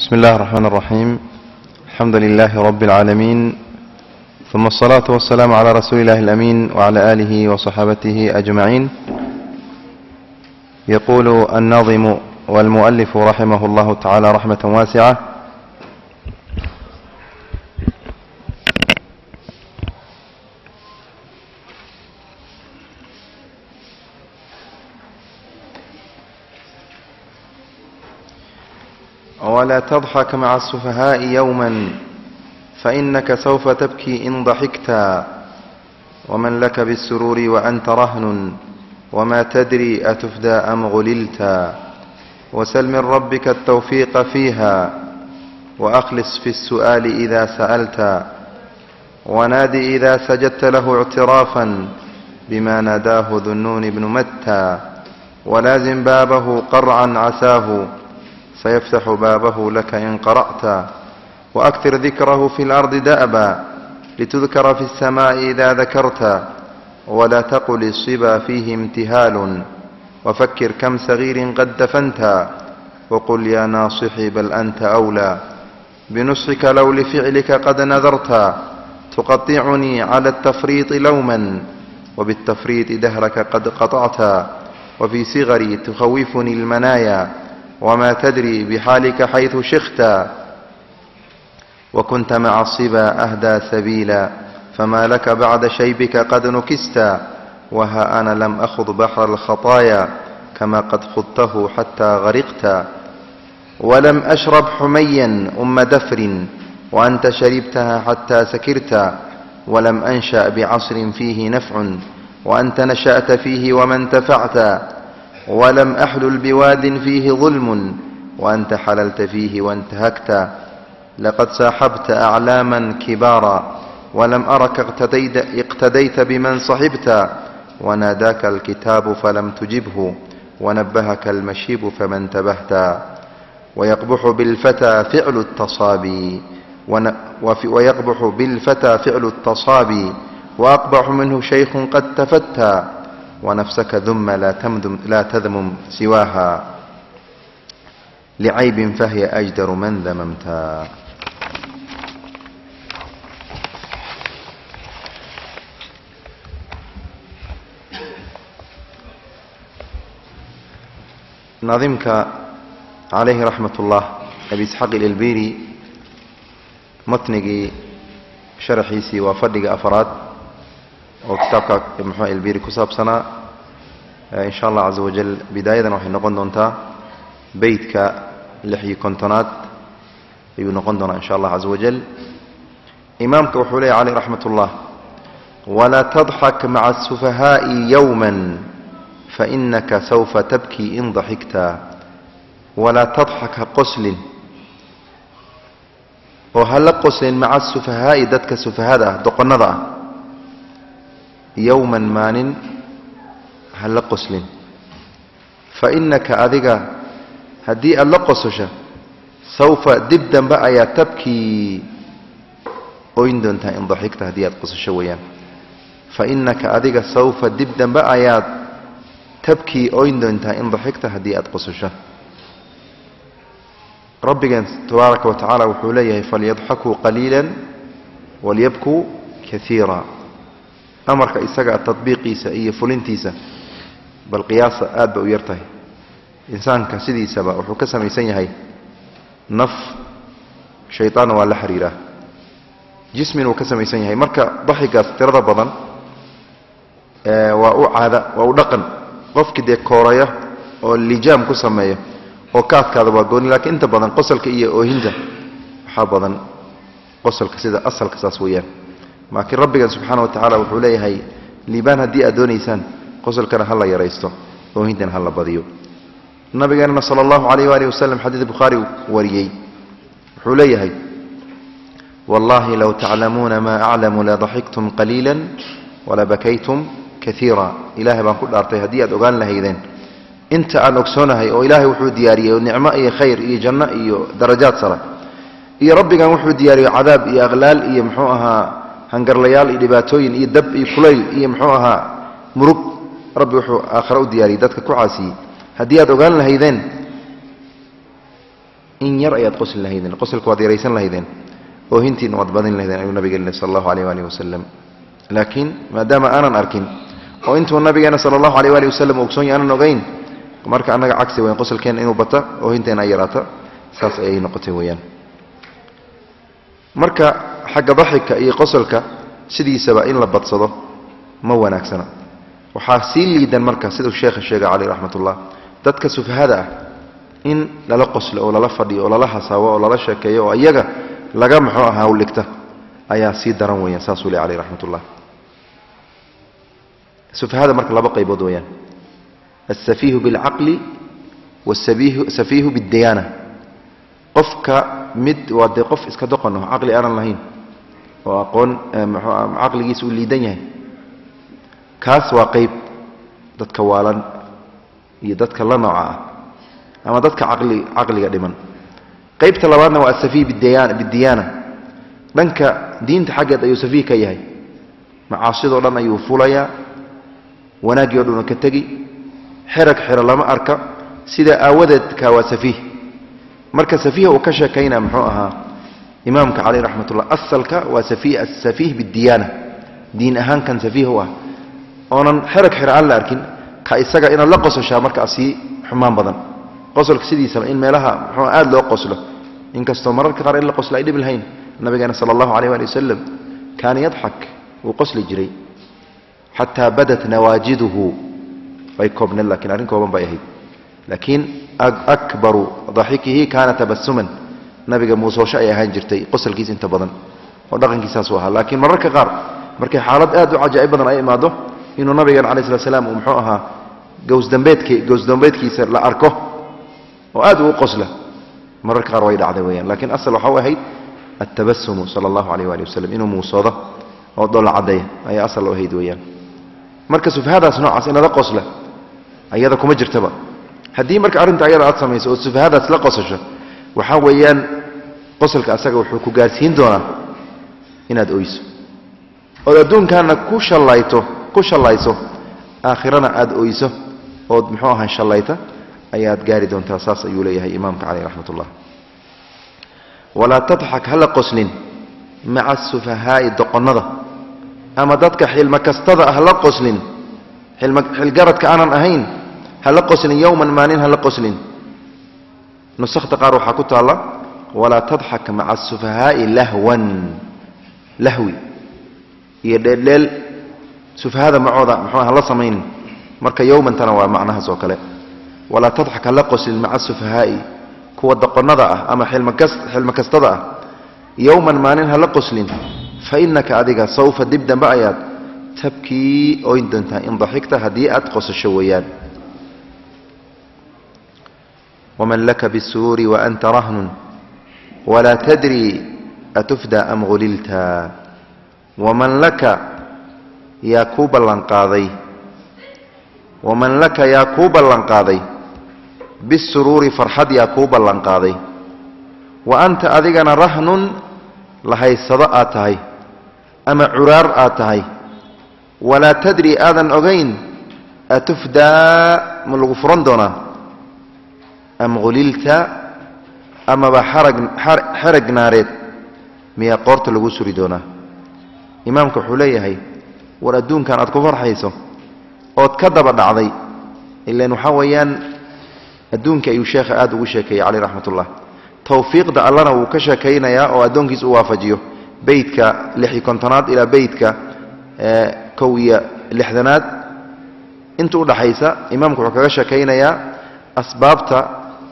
بسم الله الرحمن الرحيم. الحمد لله رب العالمين ثم الصلاة والسلام على رسول الله الأمين وعلى آله وصحابته أجمعين. يقول الناظم والمؤلف رحمه الله تعالى رحمة واسعة ولا تضحك مع السفهاء يوما فإنك سوف تبكي إن ضحكت. ومن لك بالسرور وأنت رهن وما تدري أتفدى أم غللت. وسل من ربك التوفيق فيها وأخلص في السؤال إذا سألت. ونادي إذا سجدت له اعترافا بما ناداه ذو النون بن متى. ولازم بابه قرعا عساه. سيفتح بابه لك إن قرأت وأكثر ذكره في الأرض دأبا لتذكر في السماء إذا ذكرت ولا تقل الصبا فيه امتهال وفكر كم صغير قد دفنت وقل يا ناصحي بل أنت أولى بنصحك لو لفعلك قد نذرت تقطعني على التفريط لوما وبالتفريط دهرك قد قطعت وفي صغري تخوفني المنايا وما تدري بحالك حيث شخت. وكنت مع الصبا أهدى سبيلا فما لك بعد شيبك قد نكست. وها أنا لم أخض بحر الخطايا كما قد خضته حتى غرقت. ولم أشرب حميا أم دفر وأنت شربتها حتى سكرت. ولم أنشأ بعصر فيه نفع وأنت نشأت فيه وما انتفعت. ولم أحلل بواد فيه ظلم وأنت حللت فيه وانتهكت. لقد ساحبت أعلاما كبارا ولم أرك اقتديت, اقتديت بمن صحبت. وناداك الكتاب فلم تجبه ونبهك المشيب فما انتبهت ويقبح بالفتى فعل التصابي ويقبح بالفتى فعل التصابي وأقبح منه شيخ قد تفتى ونفسك ذم لا تمدم لا تذمم سواها لعيب فهي أجدر من ذممتا نظمك عليه رحمة الله. أبي إسحاق الإلبيري متنقي شرحي سي وفرق أفراد. وكتابك محمد البيري كساب سنة. آه، إن شاء الله عز وجل بداية نحن نقول أنت بيتك لحي كنتنات ينقل دون إن شاء الله عز وجل. إمامك وحولي علي رحمة الله. ولا تضحك مع السفهاء يوما فإنك سوف تبكي إن ضحكت. ولا تضحك قسل. وهل قسل مع السفهاء؟ دتك سفهاء دق النظر yowman maalin ha la qoslin fainaka adiga haddii aada la qososha sawfa dib dambe ayaa tabkii oyn doontaa in daxigta haddii aad qososho weeyaan. Fainaka adiga sawfa dib dambe ayaad tabkii oyn doontaa in daxigta haddii aada qososho rabbigeen tabaaraka wa tacaala wuxuu leeyahay falyadxakuu qaliila walyabkuu kaiira amarka isaga tadbiiqiisa iyo fulintiisa bal qiyaasa aad ba u yar tahay. Insaanka sidiisaba wuxuu ka samaysan yahay naf shayطaanna waa la xiriiraa. Jismin uu ka samaysan yahay. Marka daxigaas tirada badan waa u caada waa u dhaqan. Qofkii dee kooraya oo lijaam ku sameeya oo ka adkaada waa gooni lakiin inta badan qosalka iyo oohinta waxaa badan qosalka sida asalka saas weeyaan laakiin rabbigan subxaana wa tacaala wuxuu leeyahay liibaan haddii aad doonaysaan qosalkana ha la yaraysto oohintana ha la badiyo. Nabigeenna sala allahu calayh waalihi wasalam xadiid bukhaari wariyey. Wuxuu leeyahay wallahi low taclamuuna maa aclamu ladaxiktum qaliila walabakaytum kaiira ilahay baan ku dhaartay haddii aad ogaan lahaydeen inta aan ogsoonahay oo ilaahay wuxuu diyaariyey nicmo iyo khayr iyo janno iyo darajaad sara iyo rabbigan wuxuu diyaariyo cadaab iyo aqlaal iyo muxuu ahaa hangarlayaal iyo dhibaatooyin iyo dab iyo kulayl iyo muxuu ahaa murug rabbi wuxuu aakhare u diyaariyey dadka ku caasiyey haddii aad ogaan lahaydeen in yar ayaad qosli lahaydeen qoslka waad yaraysan lahaydeen oohintiina waad badin lahaydeen ayuu nabigeena sala allahu aleyh waalihi wasalam laakiin maadaama aanan arkin oo intuu nabigeena sala allahu aleyh waalihi wasalam ogsoony aanan ogeyn marka annaga cagsi weyn qosolkeenna inuu bata oohinteena ay yaraata saas ayay noqotay weeyaan. Marka xagga daxika iyo qosolka sidiisaba in la badsado ma wanaagsana. Waxaa sii liidan marka siduu sheekha sheegay caleyh raxmat dadka sufahada ah in lala qoslo oo lala fadhiyo oo lala hasaabo oo lala sheekeeyo oo iyaga laga muxuu ahaa hawligta ayaa sii daran weeyaan saasuu le caleyh raxmat sufahada marka laba qaybood weeyaan. Alsafiihu bilcaqli wasafiihu bidiyaana qofka mid waa dee qof iska doqon oo caqli aanan lahayn oo aqoon caqligiisa uu liidan yahay. Kaas waa qayb dadka waalan iyo dadka la nooca ah ama dadka caqli caqliga dhiman. Qaybta labaadna waa asafiih bidiyaana dhanka diinta xaggeed ayuu safiih ka yahay. Macaasidoo dhan ayuu fulayaa wanaaggii o dhan ka tegi. Xerag xero lama arka. Sidaa aawadeed ka waa safiih marka safiiha uu ka sheekaynaa muxuu ahaa إمامك عليه رحمة الله أصلك وسفيه بالديانة. دين أهان كان سفيه هو. وأنا حرك حرعا لكن كإساقا إنا لا قصر شامرك أسي حمام بدن قصر كسيدي سمعين ميلها حمام آد لا قصر إنك استمرك قرر إلا قصر إلي بالهين. النبي صلى الله عليه وآله وسلم كان يضحك وقصر جري حتى بدت نواجده. ويكوبن الله لكن أرنكوبن بأيهيد لكن أكبر ضحكه كان تبسما. Nabiga muusoosho ay ahaan jirtay qosalkiis inta badan oo dhaqankiisaasuu ahaa laakiin mararka qaar markay xaalad aad u cajaa'ib badan ay imaado inuu nabigan calayi slat slam uu muxuu ahaa gowsdambeedk gowsdambeedkiisa la arko oo aad uu qosla mararka qaar way dhacday weyaan lakiin asal waxa u ahayd altabasumu sala allahu aleyh waali wasalam inuu muusoodo oo dholla caddeeya ayaa asal u ahayd weeyaan marka sufahadaas noocaas in lala qosla ayada kuma jirtaba haddii marka arrinta ayada aad samayso oo sufahadaas la qosasho waxaa weeyaan qosolka asaga wuxuu ku gaarsiin doonaa inaad oyso. Ood adduunkaana ku hallayto ku shallayso aakhirana aad oyso ood muxuu ahaa shallayta ayaad gaari doontaa saas ayuu leeyahay imaamka caleyh raxmat ullah walaa tadxak hala qoslin maca asufahaa'i doqonnada ama dadka xilmo kastada ah la qoslin xilgaradka aanan ahayn hala qoslin yowman maalin hala qoslin nusakhta qaar waxaa ku taalla walaa tadxak maca asufahaa'i lahwan. Lahwi. Iyo dheeldheel sufahada macooda muxuu hala samaynin marka yowmantana waa macnahaas oo kale. Walaa tadxak hala qoslin maca asufahaa'i kuwa doqonnada ah ama xilmo kastada ah. Yowman maalin hala qoslin. Fa innaka adiga sawfa dib dambe ayaad tabkii oyn doontaa in daxigta haddii aad qosasho weeyaan. Waman laka bisuruuri waanta rahnun walaa tadri atufda am hulilta waman laka yaa kuu ballanqaaday? Waman laka yaa kuu ballanqaaday? Bisuruuri farxad yaa kuu ballanqaaday? Wa anta adigana rahnun lahaysado aad tahay ama curaar aad tahay? Walaa tadri aadan ogayn atufdaa ma lagu furan doonaa? Am hulilta amaba xerag naareed miyaa qoorta lagu suri doonaa imaamka wuxuu leeyahay war adduunkan aad ku farxayso ood ka daba dhacday. Ilan waxaa weeyaan adduunka ayuu sheekha aad ugu sheekeeyey caleyh raxmat ullah tawfiiqda allana wuu ka sheekaynayaa oo addoonkiis u waafajiyo. Beytka lixi kontonaad ilaa beytka kow iyo lixdanaad. Inta udhaxaysa imaamku wuxuu kaga sheekaynayaa asbaabta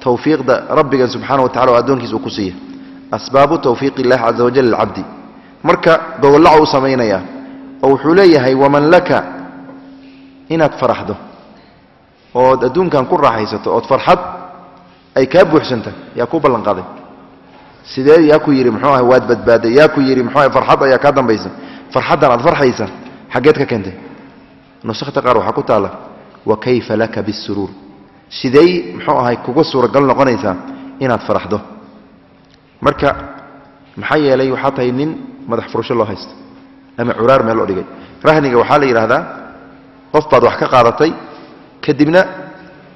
tawfiiqda rabbigan subxana wa tacala oo addoonkiis uu ku siiya asbaabu tawfiiq illahi caza wajal lilcabdi. Marka gowolaca u samaynayaa oo wuxuu leeyahay waman laka? Inaad faraxdo ood adduunkan ku raaxaysato ood farxad ay kaa buuxsanta yaa ku ballanqaaday. Sidee yaa ku yidhi? Muxuu ahay waad badbaaday. Yaa ku yidhi muxuu ahay farxad ayaa kaa dambaysa farxaddan aad farxaysa xaggeed ka keentay. Nusakhta qaar waxaa ku taalla wa kayfa laka bisuruur sidey muxuu ahay kuga suuragal noqonaysaa inaad faraxdo. Marka maxaa yeelay waxaa tahay nin madax furasho loo haysto ama curaar meel loo dhigay. Rahniga waxaa la yidhaahdaa qof baad wax ka qaadatay kadibna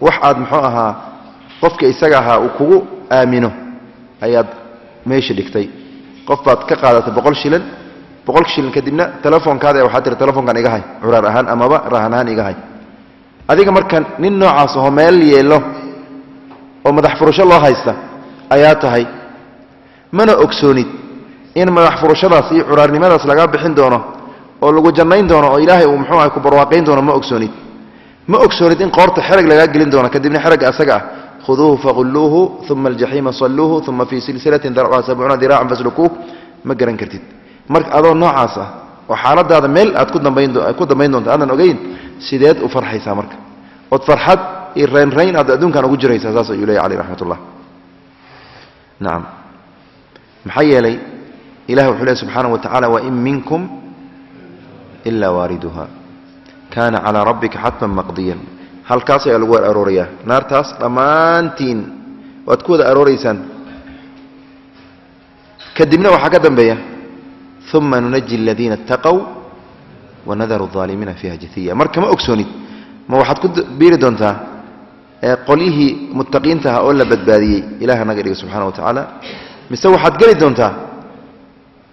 wax aad muxuu ahaa qofka isaga ahaa uu kugu aamino ayaad meesha dhigtay. Qof baad ka qaadatay boqol shilin boqol shilin kadibna telefoonkaada waxaad tiri telefoonkan iga hay curaar ahaan amaba rahan ahaan iga hay adiga marka nin noocaas ahoo meel yeelo oo madax furasho loo haysta ayaa tahay mana ogsoonid in madax furashadaas iyo curaarnimadaas lagaa bixin doono oo lagu jannayn doono oo ilaahay uu muxuu aha ku barwaaqayn doono ma ogsoonid. Ma ogsoonid in qoorta xerag lagaa gelin doono kadibna xeragga asaga ah. Khuduuhu faqulluuhu uma aljaxiima salluuhu uma fii silsilatin darcuha sabcuuna diraacan faslukuuh. Ma garan kartid. Marka adoo noocaas ah oo xaaladaada meel aad ku dambayn doonto aadan ogeyn sideed u farxaysaa marka. Ood farxad iyo raynrayn aad adduunkan ugu jiraysaa saas ayuu leeya aleyh raxmat ullah nacam maxaa yeelay ilahi wuxuu leey subxaana wa tacala wain minkum ilaa waariduha kaana calaa rabbika xatman maqdiyan. Halkaas ayaa lagu aroorayaa. Naartaas dhammaantiin waad ku wada arooraysaan kadibna waxaa ka dambeeya uma nunaji aladiina اtaqow wanadaru aalimiina fiiha jaiya mar kama ogsoonid ma waxaad ku biiri doontaa qolyihii muttaqiinta aha oo la badbaadiyey ilaah naga dhiga subxana wa tacaala mise waxaad geli doontaa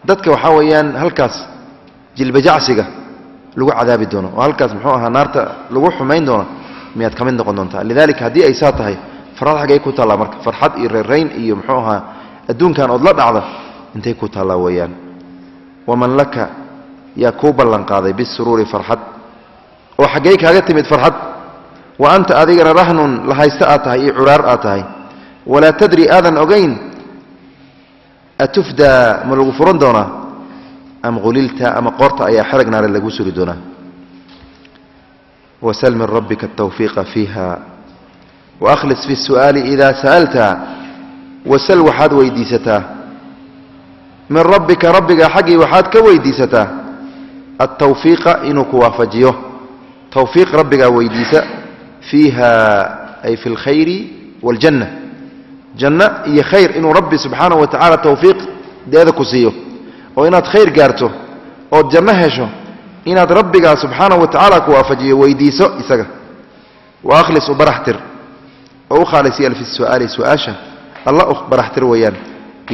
dadka waxaa weeyaan halkaas jilbajacsiga lagu cadaabi doono oo halkaas muxuu ahaa naarta lagu xumayn doono miyaad ka mid noqon doontaa. Lidalika haddii ay saa tahay farxad xaggay ku taallaa marka farxad iyo reerayn iyo muxuu ahaa adduunkan ood la dhacda intay ku taallaa weeyaan. Waman laka yaa kuu ballanqaaday bisuruuri farxad. Oo xaggay kaaga timid farxad wa anta adigana rahnun la haysta aad tahay iyo curaar aad tahay. Walaa tadri aadan ogayn atufdaa ma lagu furan doonaa? Am hulilta ama qoorta ayaa xerag naare lagu suri doonaa? Wasal min rabbika atawfiiqa fiiha. Waahlis fi su'aali idaa sa'alta. Wasal waxaad weydiisataa. Min rabbika rabbiga xaggii waxaad ka weydiisataa atawfiiqa inuu ku waafajiyo tawfiiq rabbigaa weydiisa fiiha ay fi lkhayri waljanna janno iyo khayr inuu rabbi subxaana wa tacala tawfiiq deeda ku siiyo oo inaad khayr gaarto ood janno hesho inaad rabbigaa subxaana wa tacaala ku waafajiyo weydiiso isaga wa akhlis u baraxtir oo u khaalisiyaal fi su'aali su'aasha alla u baraxtir weeyaan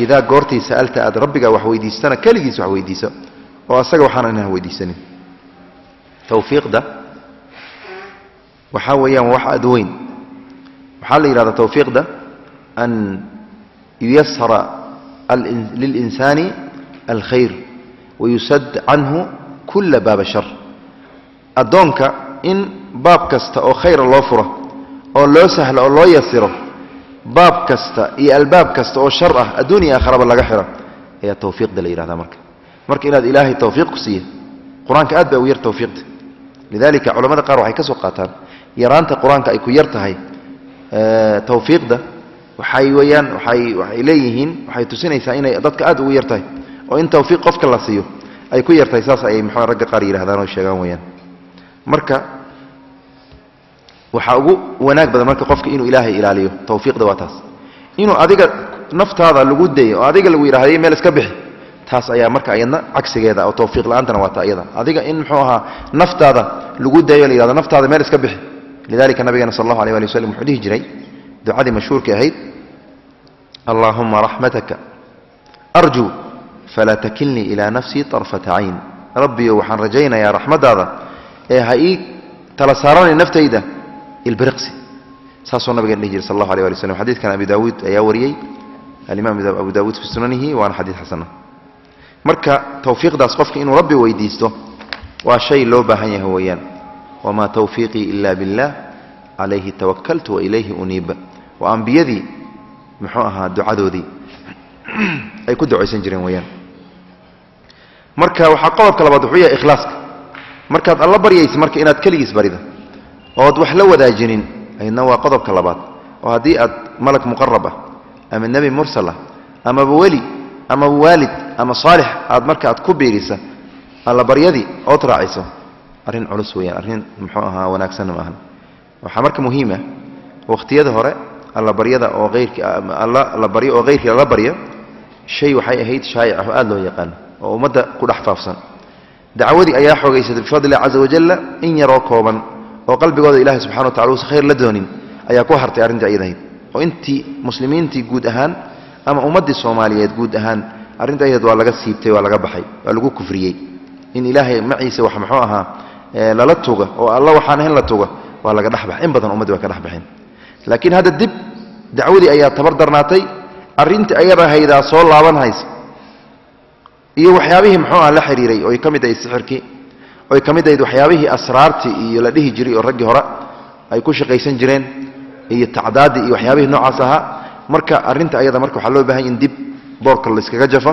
idaa goortii sa'alta aad rabbigaa wax weydiistana keligiis wax weydiiso oo asaga waxaana inaan weydiisanin. Tawfiiqda? Waxaa weeyaan wax aad weyn. Waxaa la yidhahdaa tawfiiqda an yuyasara lilinsaani alkhayr wayusad canhu kula baaba shar. Addoonka in baab kasta oo khayra loo furo oo loo sahlo oo loo yasiro baab kasta iyo albaab kasta oo shar ah adduun iyo aakharaba laga xiro ayaa tawfiiqda la yidhahdaa marka marka inaad ilaahay tawfiiq ku siiya qur'aanka aad baa u yar tawfiiqda lidalika culamada qaar waxay ka qaataan yaraanta qur'aanka ay ku yar tahay tawfiiqda waxay weeyaan waay waxay leeyihiin waxay tusinaysaa inay dadka aad ugu yar oo in tawfiiq qofka la siiyo ay ku yartahay saas ayay mxua ragga qaar yidhahdaan oo sheegaan weyaan marka waxaa ugu wanaag badan marka qofka inuu ilaahay ilaaliyo tawfiiqda waa taas. Inuu adiga naftaada lagu dayo oo adiga lagu yidhahday meel iska bixi taas ayaa marka ayadna cagsigeeda oo tawfiiq la-aantana waa ta ayada adiga in muxuu ahaa naftaada lagu dayo la yihahdo naftaada meel iska bixi lidalika nabigeena sal allahu alay ali waslm wuxuu dhihi jiray ducadii mashhuurka ahayd allaahuma raxmataka arjuu falaa takilnii ilaa nafsii طarfata cayn rabbiyo waxaan rajaynayaa raxmaddaada ee ha ii tala saaranay naftayda ilbiriqsi saasuu nabigan dhihi jiray sal allahu alay ali slm xadidkan abi daawuud ayaa wariyey alimaam abu daawuud fi sunanihi waana xadiid xasana marka tawfiiqdaas qofka inuu rabbi weydiisto waa shay loo baahan yahay weeyaan. Wamaa tawfiiqii ila billah calayhi tawakaltu wailayhi uniiba waa ambiyadii muxuu ahaa ducadoodii ay ku ducaysan jireen weeyaan. Marka waxaa qodobka labaad wuxuu yahay ikhlaaska. Markaad alla baryaysa marka inaad keligiis barida ood wax la wadaajinin aydna waa qodobka labaad. Oo haddii aad malag muqarab ah ama nebi mursal ah amaba weli amaba waalid ama saalix aad marka aad ku biirisa alla baryadii ood raaciso arrin culus weeyaan arrin muxuu ahaa wanaagsanna ma ahan. Waxaa marka muhiima wakhtiyada hore alla baryada oo eyrki alla la baryo oo heyrkii lala baryo shay waxay ahayd shaa'ic ah aad loo yaqaano oo ummadda ku dhex faafsan. Dacwadii ayaa xoogaysatay bifadlilah caza wajalla in yaroo kooban oo qalbigooda ilahi subxana wa tacala uusan khayr la doonin ayaa ku hartay arrintii ayadahayd oo intii muslimiintii guud ahaan ama ummaddii soomaaliyeed guud ahaan arrinta ayaed waa laga siibtay waa laga baxay waa lagu kufriyey. In ilaahay maciise wax muxuu ahaa lala tuga oo alla waxaan ahayn la tuga waa laga dhexbax in badan ummaddii waa ka dhexbaxeen laakiin hadda dib dacwadii ayaa tabar darnaatay arrintii ayada haydaa soo laaban iyo waxyaabihii muxuu aha la xiriiray oy ka mid ahayd sixirkii oy ka mid ahayd waxyaabihii asraartii iyo la dhihi jiray oo raggii hore ay ku shaqaysan jireen iyo tacdaadii iyo waxyaabihii noocaas ahaa marka arrinta ayada marka waxaa loo baahanya in dib boorka layskaga jafo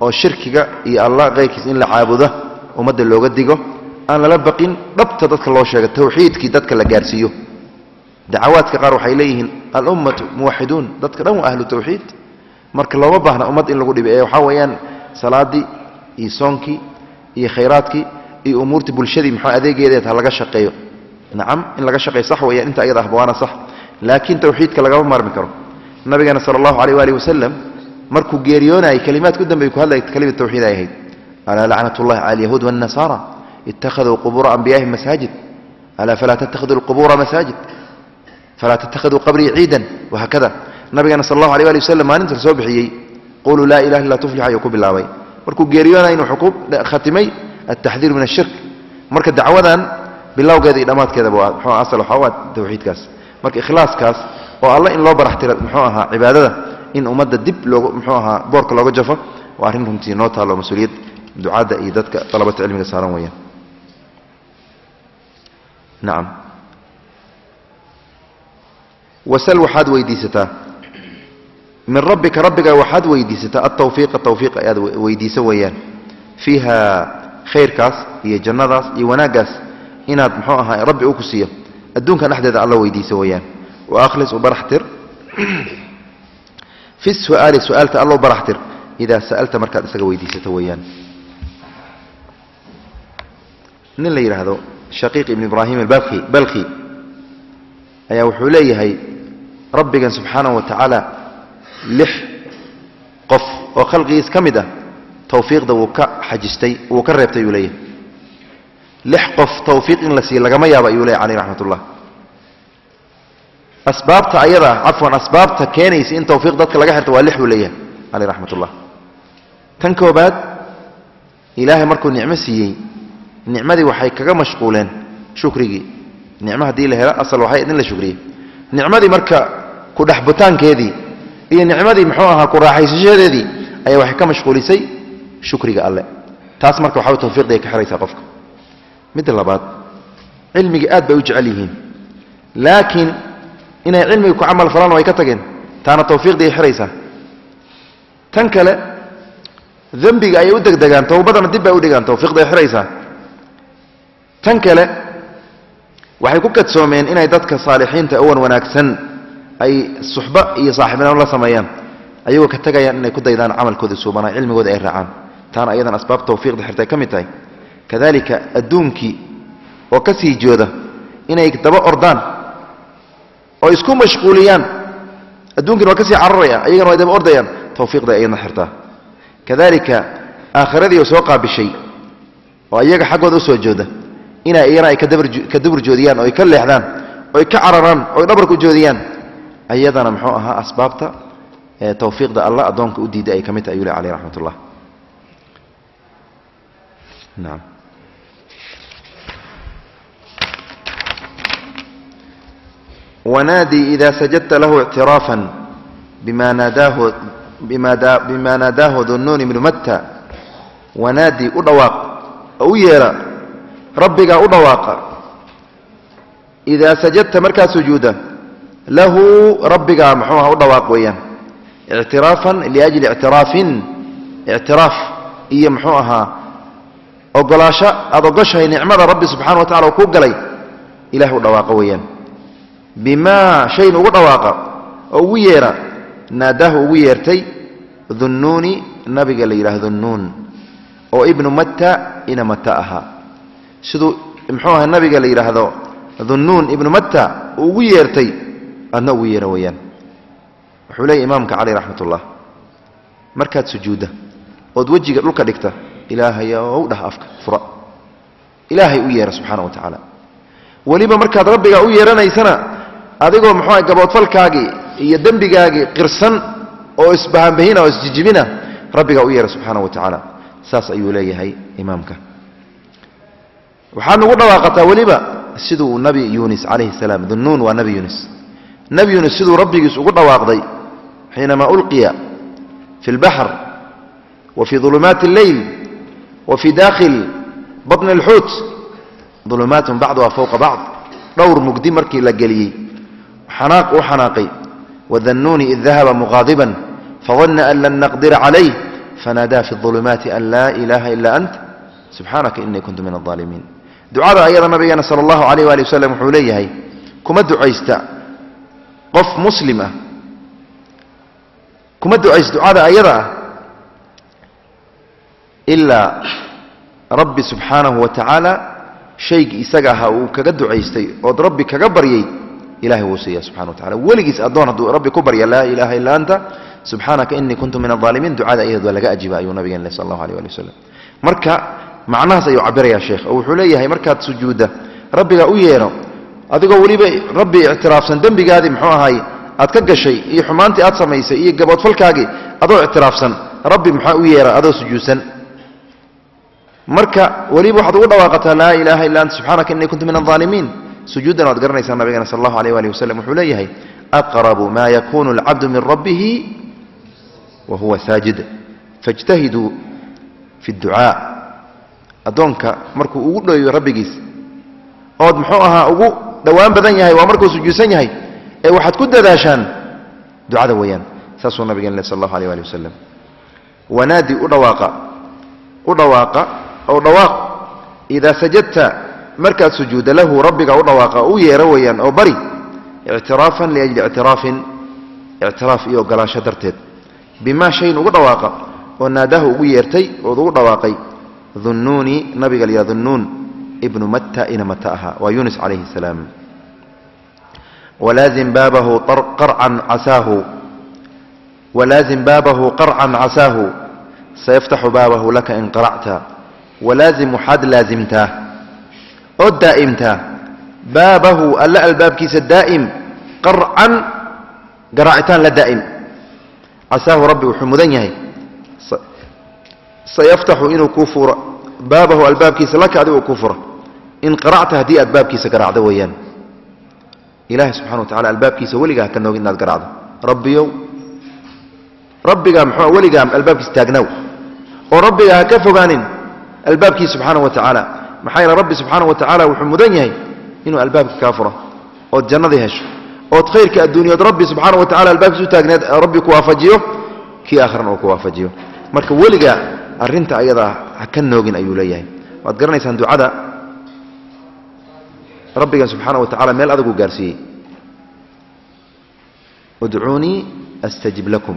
oo shirkiga iyo allah keyrkiis in la caabudo ummadda looga digo aan lala baqin dhabta dadka loo sheega tawxiidkii dadka la gaarsiiyo. Dacawaadka qaar waxay leeyihiin alummatu muwaxiduun dadka dhan waa ahlu tawxiid. Marka looma baahna ummad in lagu dhibi ee waxaa weeyaan salaadii iyo soonkii iyo khayraadkii iyo umuurtii bulshadii muxuu adeegeedeed ha laga shaqeeyo. Nacam in laga shaqeeyo sax weeyaan inta ayada ahba waana sax. Laakiin tawxiidka lagama maarmi karo النبي صلى الله عليه وآله وسلم مركو أي كلمات قدام بيكو هلا يتكلم التوحيد هاي ألا لعنة الله على اليهود والنصارى؟ اتخذوا قبور أنبيائهم مساجد. ألا فلا تتخذوا القبور مساجد؟ فلا تتخذوا قبري عيدا؟ وهكذا. النبي صلى الله عليه وآله وسلم ما ننتر سوبحي قولوا لا إله إلا تفلح يكون بالله وي مركو جيريون أي حكوب خاتمي التحذير من الشرك. مرك الدعوة بالله قد إلامات كذا أصل وحواد توحيد كاس. مرك إخلاص كاس. Oo alla in loo baraxtiro muxuu ahaa cibaadada in ummadda dib loogu muxuu ahaa boorka looga jafo waa arrin runtii noo taallo mas'uuliyad ducaadda iyo dadka dalabata cilmiga saaran weeyaan. Nacam wasal waxaad weydiisataa. Min rabbika rabbiga waxaad weydiisataa altawfiiqa tawfiiq ayaad weydiisa weeyaan. Fiiha khayrkaas iyo jannadaas iyo wanaaggaas inaad muxuu ahaa rabbi uu ku siiyo. Adduunkan dhexdeeda alla weydiisa weeyaan wa akhlis u baraxtir fi su'aali su'aalta allo baraxtir idaa sa'alta markaad isaga weydiisato weeyaan nin la yidhaahdo shaqiiq ibn ibraahim albalki balki ayaa wuxuu leeyahay rabbigan subxaanahu wa tacaala lix qof oo khalqigiis ka mid ah tawfiiqda wuu ka xajistay wuu ka reebtay ayuu leeyahay lix qof tawfiiq in la siiye lagama yaabo ayuu leeyahy caleyh raxmat ullah asbaabta ayada cafwan asbaabta keenaysa in tawfiiq dadka laga xirto waa lix buu leeyahay caleyh raxmat ullah tan koobaad ilaahay markuu nicmo siiyey nicmadii waxay kaga mashquuleen shukrigii. Nicmo haddii la helo asal waxay in la shukriye nicmadii marka ku dhexbutaankeedii iyo nicmadii muxuu ahaa ku raaxaysashadeedii ayaa waxay ka mashquulisay shukriga alle. Taas marka waxaa tawfiiqdi ay ka xiraysaa qofka. Midda labaad cilmiga aad bay u jecel yihiin. Laakiin inay cilmiga ku camal falaan way ka tageen. Taana tawfiiqdii ay xiraysaa tan kale dembiga ayay u degdegaan towbadana dib bay u dhigaan tawfiiqda ay xiraysaa tan kale waxay ku kadsoomeen inay dadka saalixiinta owan wanaagsan ay suxba iyo saaxiibnimo la sameeyaan ayagoo ka tegayaan inay ku daydaan camalkooda suubanaa cilmigooda ay raacaan. Taana ayadan asbaab tawfiiqda xirtay ka mid tahay. Kadalika adduunkii oo ka sii jooda inay daba ordaan oo isku mashquuliyaan. Adduunkiina waa ka sii cararaya ayagana way daba ordayaan. Tawfiiqda ayadna xirtaa. Kadalika aakhiradii oo soo qaabishay oo iyaga xaggooda u soo jooda inay iyana ay ka dabur joodiyaan oo ay ka leexdaan oo ay ka cararaan oo ay dhabarka u joodiyaan ayadana muxuu ahaa asbaabta tawfiiqda allah addoonka u diiday ay ka mid tahay ayuu le aleyh raxmat ullah wanaadii ida sajadta lahu ictiraafan bima naadaahu dunnuun ibnu matta u dhawaaq oo u yeera rabbigaa u dhawaaqa idaa sajadta markaa sujuuda lahu rabbigaa muxuu aha u dhawaaq weeyaan ictiraafan liajli ictiraafin ictiraaf iyo muxuu ahaa ogolaasho aada ogoshahay nicmada rabbi subxana wa tacala uu kuu galay ilahay u dhawaaqo weeyaan bimaa shayn ugu dhawaaqa oo ugu yeera naadaahu ugu yeertay dunnuuni nabiga la yidhaahdo nuun oo ibnu matta ina mata ahaa. Siduu muxuu aha nabiga la yidhaahdo dunnuun ibnu matta uu ugu yeertay adna ugu yeera weeyaan. Wuxuu leeyay imaamka caleyh raxmat markaad sujuudda ood wejiga dhulka dhigta ilaahayow dhah afka fura. Ilaahay u yeera subxaana wa tacaala. Weliba markaad rabbigaa u yeeranaysana adigoo muxuu aha gaboodfalkaagii iyo dembigaagii qirsan oo isbahanbahina oo isjijibina rabbigaa u yeera subxaana wa tacaala saas ayuu leeyahay imaamka waxaa nugu dhawaaqataa weliba siduu nabi yunis calayhi salaam dunnuun waa nabi yunis nabi yunis siduu rabbigiis ugu dhawaaqday xiinamaa ulqiya fi اlbaxr wa fii ظulumaati اlleyl wa fii dakhil baطni اlxuut ظulumaatun bacduha fowqa bacd dhowr mugdi markii la geliyey xanaaq uu xanaaqay. Wadanuuni id dahaba muqaadiban fadana an lan naqdira calayh fanaadaa fi ulumaati an laa ilaaha ila ant subxaanaka inii kuntu min aalimiin ducada ayada nabigeena sal allahu alayh waali waslm wuxuu leeyahay kuma ducaysta qof muslim ah. Kuma ducaysta ducada ayada ah ilaa rabbi subxaanahu wa tacaala shaygii isaga ahaa uu kaga ducaystay ood rabbi kaga baryay ilahay wuu siiya subxana wa tacala weligiis addoon hadduu rabbi ku barya laa ilaaha illaa anta subxaanaka inii kuntu min alaalimiin ducada iyad waa laga ajiiba ayuu nabigeen sal allahu aleh ali wasalam marka macnahaas ayuu cabirayaa sheekh oo wuxuu leeyahay markaad sujuudda rabbiga u yeedho adigoo weliba rabbi ictiraafsan dembigaadii muxuu ahay aad ka gashay iyo xumaantii aad samaysay iyo gaboodfalkaagii adoo ictiraafsan rabbi muxaa u yeedha adoo sujuudsan. Marka weliba waxaad ugu dhawaaqataa laa ilaaha illa anta subxaanaka inii kuntu min alaalimiin sujuuddan waad garanaysaa nabigeena sal allahu alayh ali wasalam wuxuu leeyahay aqrabu maa yakunu alcabdu min rabbihi wa huwa saajid faاjtahiduu fi اdducaa addoonka markuu ugu dhoweeyo rabbigiis ood muxuu ahaa ugu dhowaan badan yahay waa markuu sujuudsan yahay ee waxaad ku dadaashaan ducada weeyaan saasuu nabigeen leh sal allahu alيh ali wasalam wanaadi u dhawaaqa u dhawaaqa ow dhawaaq idaa sajadta markaad sujuudda lahu rabbiga u dhawaaqa u yeero weeyaan oo bari ictiraafan liajli ictiraafin ictiraaf iyo ogolaansho darteed bimaa shayn ugu dhawaaqa oo naadaahu ugu yeertay ood ugu dhawaaqay dunnuuni nabiga lyaa dunnuun ibnu matta ina mata ahaa waa yunis calayhi salaam walaazim baabahu qarcan casaahu walaazim baabahu qarcan casaahu sayaftaxu baabahu laka in qaracta walaazim waxaad laazimtaa oo daa'imtaa baabahu alla albaabkiisa daa'im qarcan garaacitaan la daa'im. Casaahu rabbi wuxuu mudan yahay. Sayaftaxu inuu kuu furo baabahu albaabkiisa laka adigu kuu furo in qaracta haddii aad baabkiisa garaacdo weeyaan. Ilaahay subxana wa tacala albaabkiisa weligaa haka noogin inaad garaacdo. Rabbiyow rabbigaa muxuu weligaa albaabkiisa taagnaw. Oo rabbigaa ha ka fogaanin albaabkiisa subxaana wa tacaala محايل ربي سبحانه وتعالى وحمدان يهي إنه الباب كافرة والجنة ذهش وتخير كالدنيا ربي سبحانه وتعالى الباب سوتاك ربي كوافجيه كي آخر كوافجيه مالك ولقى الرنت أيضا هكذا نوغين أيو ليه واتقرني سندعاء ربي سبحانه وتعالى ما الأذق قارسي ادعوني أستجب لكم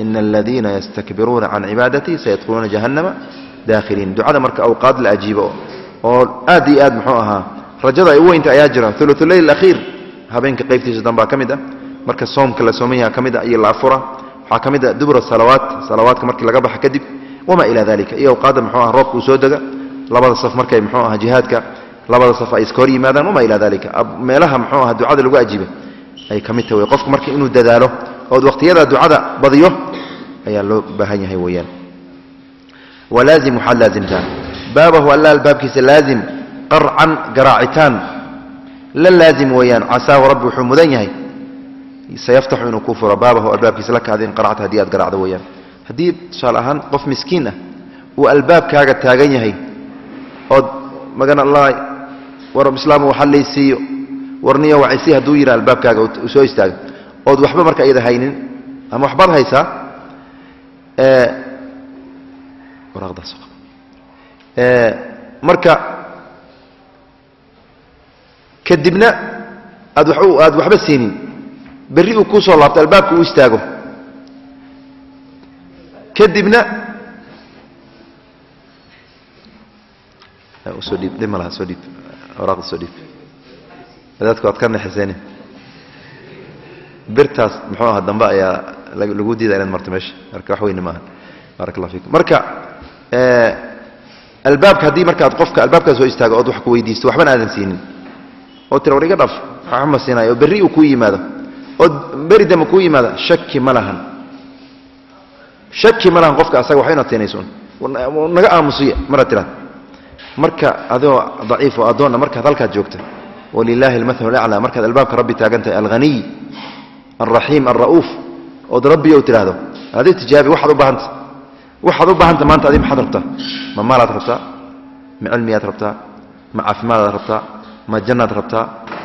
إن الذين يستكبرون عن عبادتي سيدخلون جهنم داخلين. دعاء مره اوقات العجيبه أو ادي آد مخوها رجدا إي وين تايا جرا ثلث الليل الأخير. هبنك قيفتي جدن با كميدا مره صوم كلا صوميها كميدا أي لافره حكميدا دبر صلوات صلواتك مره لغا بخ كدب. وما إلى ذلك. اي اوقات مخوها روك وسودغا لبد صف مره مخوها جهادك. لبد صف ايسكوري ماذا وما إلى ذلك. ميلها مخوها دعاء لو عجيبه أي كميتا وي قفك مره إنو دداله. أو وقتيها دعاء بديو ايا لو بهنيه ويان. Walaazim waxaad laazimtaa baabahu alla albaabkiisa laazim qarcan garaacitaan. La laazim weeyaan casaahu rabbi wuxuu mudan yahay. Sayaftaxu inuu kuu furo baabahu albaabkiisa laka adin qaracta haddii aad garaacdo weeyaan. Haddii tusaale ahaan qof miskiin ah uu albaabkaaga taagan yahay ood magan allah war islaamu waxa laysiiyo warniyo wacisi hadduu yidha albaabkaaga uu soo istaago ood waxba marka iyada haynin ama waxbaad haysaa marka kadibna aad aad waxba siinin berri uu kuu soo laabto albaabka uu istaago. Kadibna soo dhiib ma soo dhiib. Waraaqda soo dhiib. Wadaadku waad ka nexiseen birtaas muxuu aha dambe ayaa lagu diida inaad marto meesha. Marka wax weyne maaha barak allah fiikum marka albaabka haddii markaad qofka albaabkaa soo istaago ood wax ku weydiisto waxbana aadan siinin. Oo tira war iga dhaf waxma siinayo oo berri uu kuu yimaado. Oo beri dambe kuu yimaado shaki ma lahan. Shaki ma lahan qofka asaga waxay nateenaysoon naga aamusiya maraad tiraad marka adoo daciif oo addoonna markaad halkaad joogta walilaahi almathalu laclaa markaad albaabka rabbi taagan tahay alghaniy alraxiim alra'uuf ood rabbi ou tidhaahdo adig tijaabi waxaad u baahanta وحد ربها أنت ما أنت عديم حد ربته ما مالات ربته ما علميات ربته ما عثمالات ربته ما جنات ربته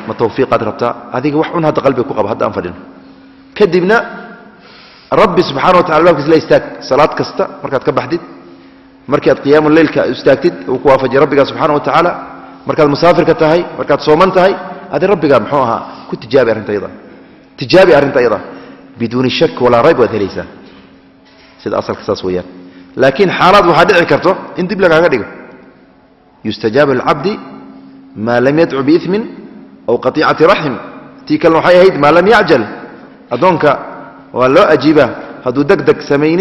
ما توفيقات ربته هذه وحونها تقلبي كوقب هذا أنفلين كدبنا رب سبحانه وتعالى بك لا يستاك. صلاة كستة مركات كبحدد مركات قيام الليل كاستاكتد وكوافج ربك سبحانه وتعالى. مركات مسافر كتهي مركات صومان تهي هذه ربك محوها. كنت تجابي أرنت أيضا. تجابي أرنت أيضا. بدون شك ولا ريب وذي سيد أصل كساس وياك. لكن حالات وحا دعي كرتو. ان دب يستجاب العبد ما لم يدع بإثم أو قطيعة رحم. تيك الوحي هيد ما لم يعجل. أدونك ولا اجيبه هذو دقدق سمين.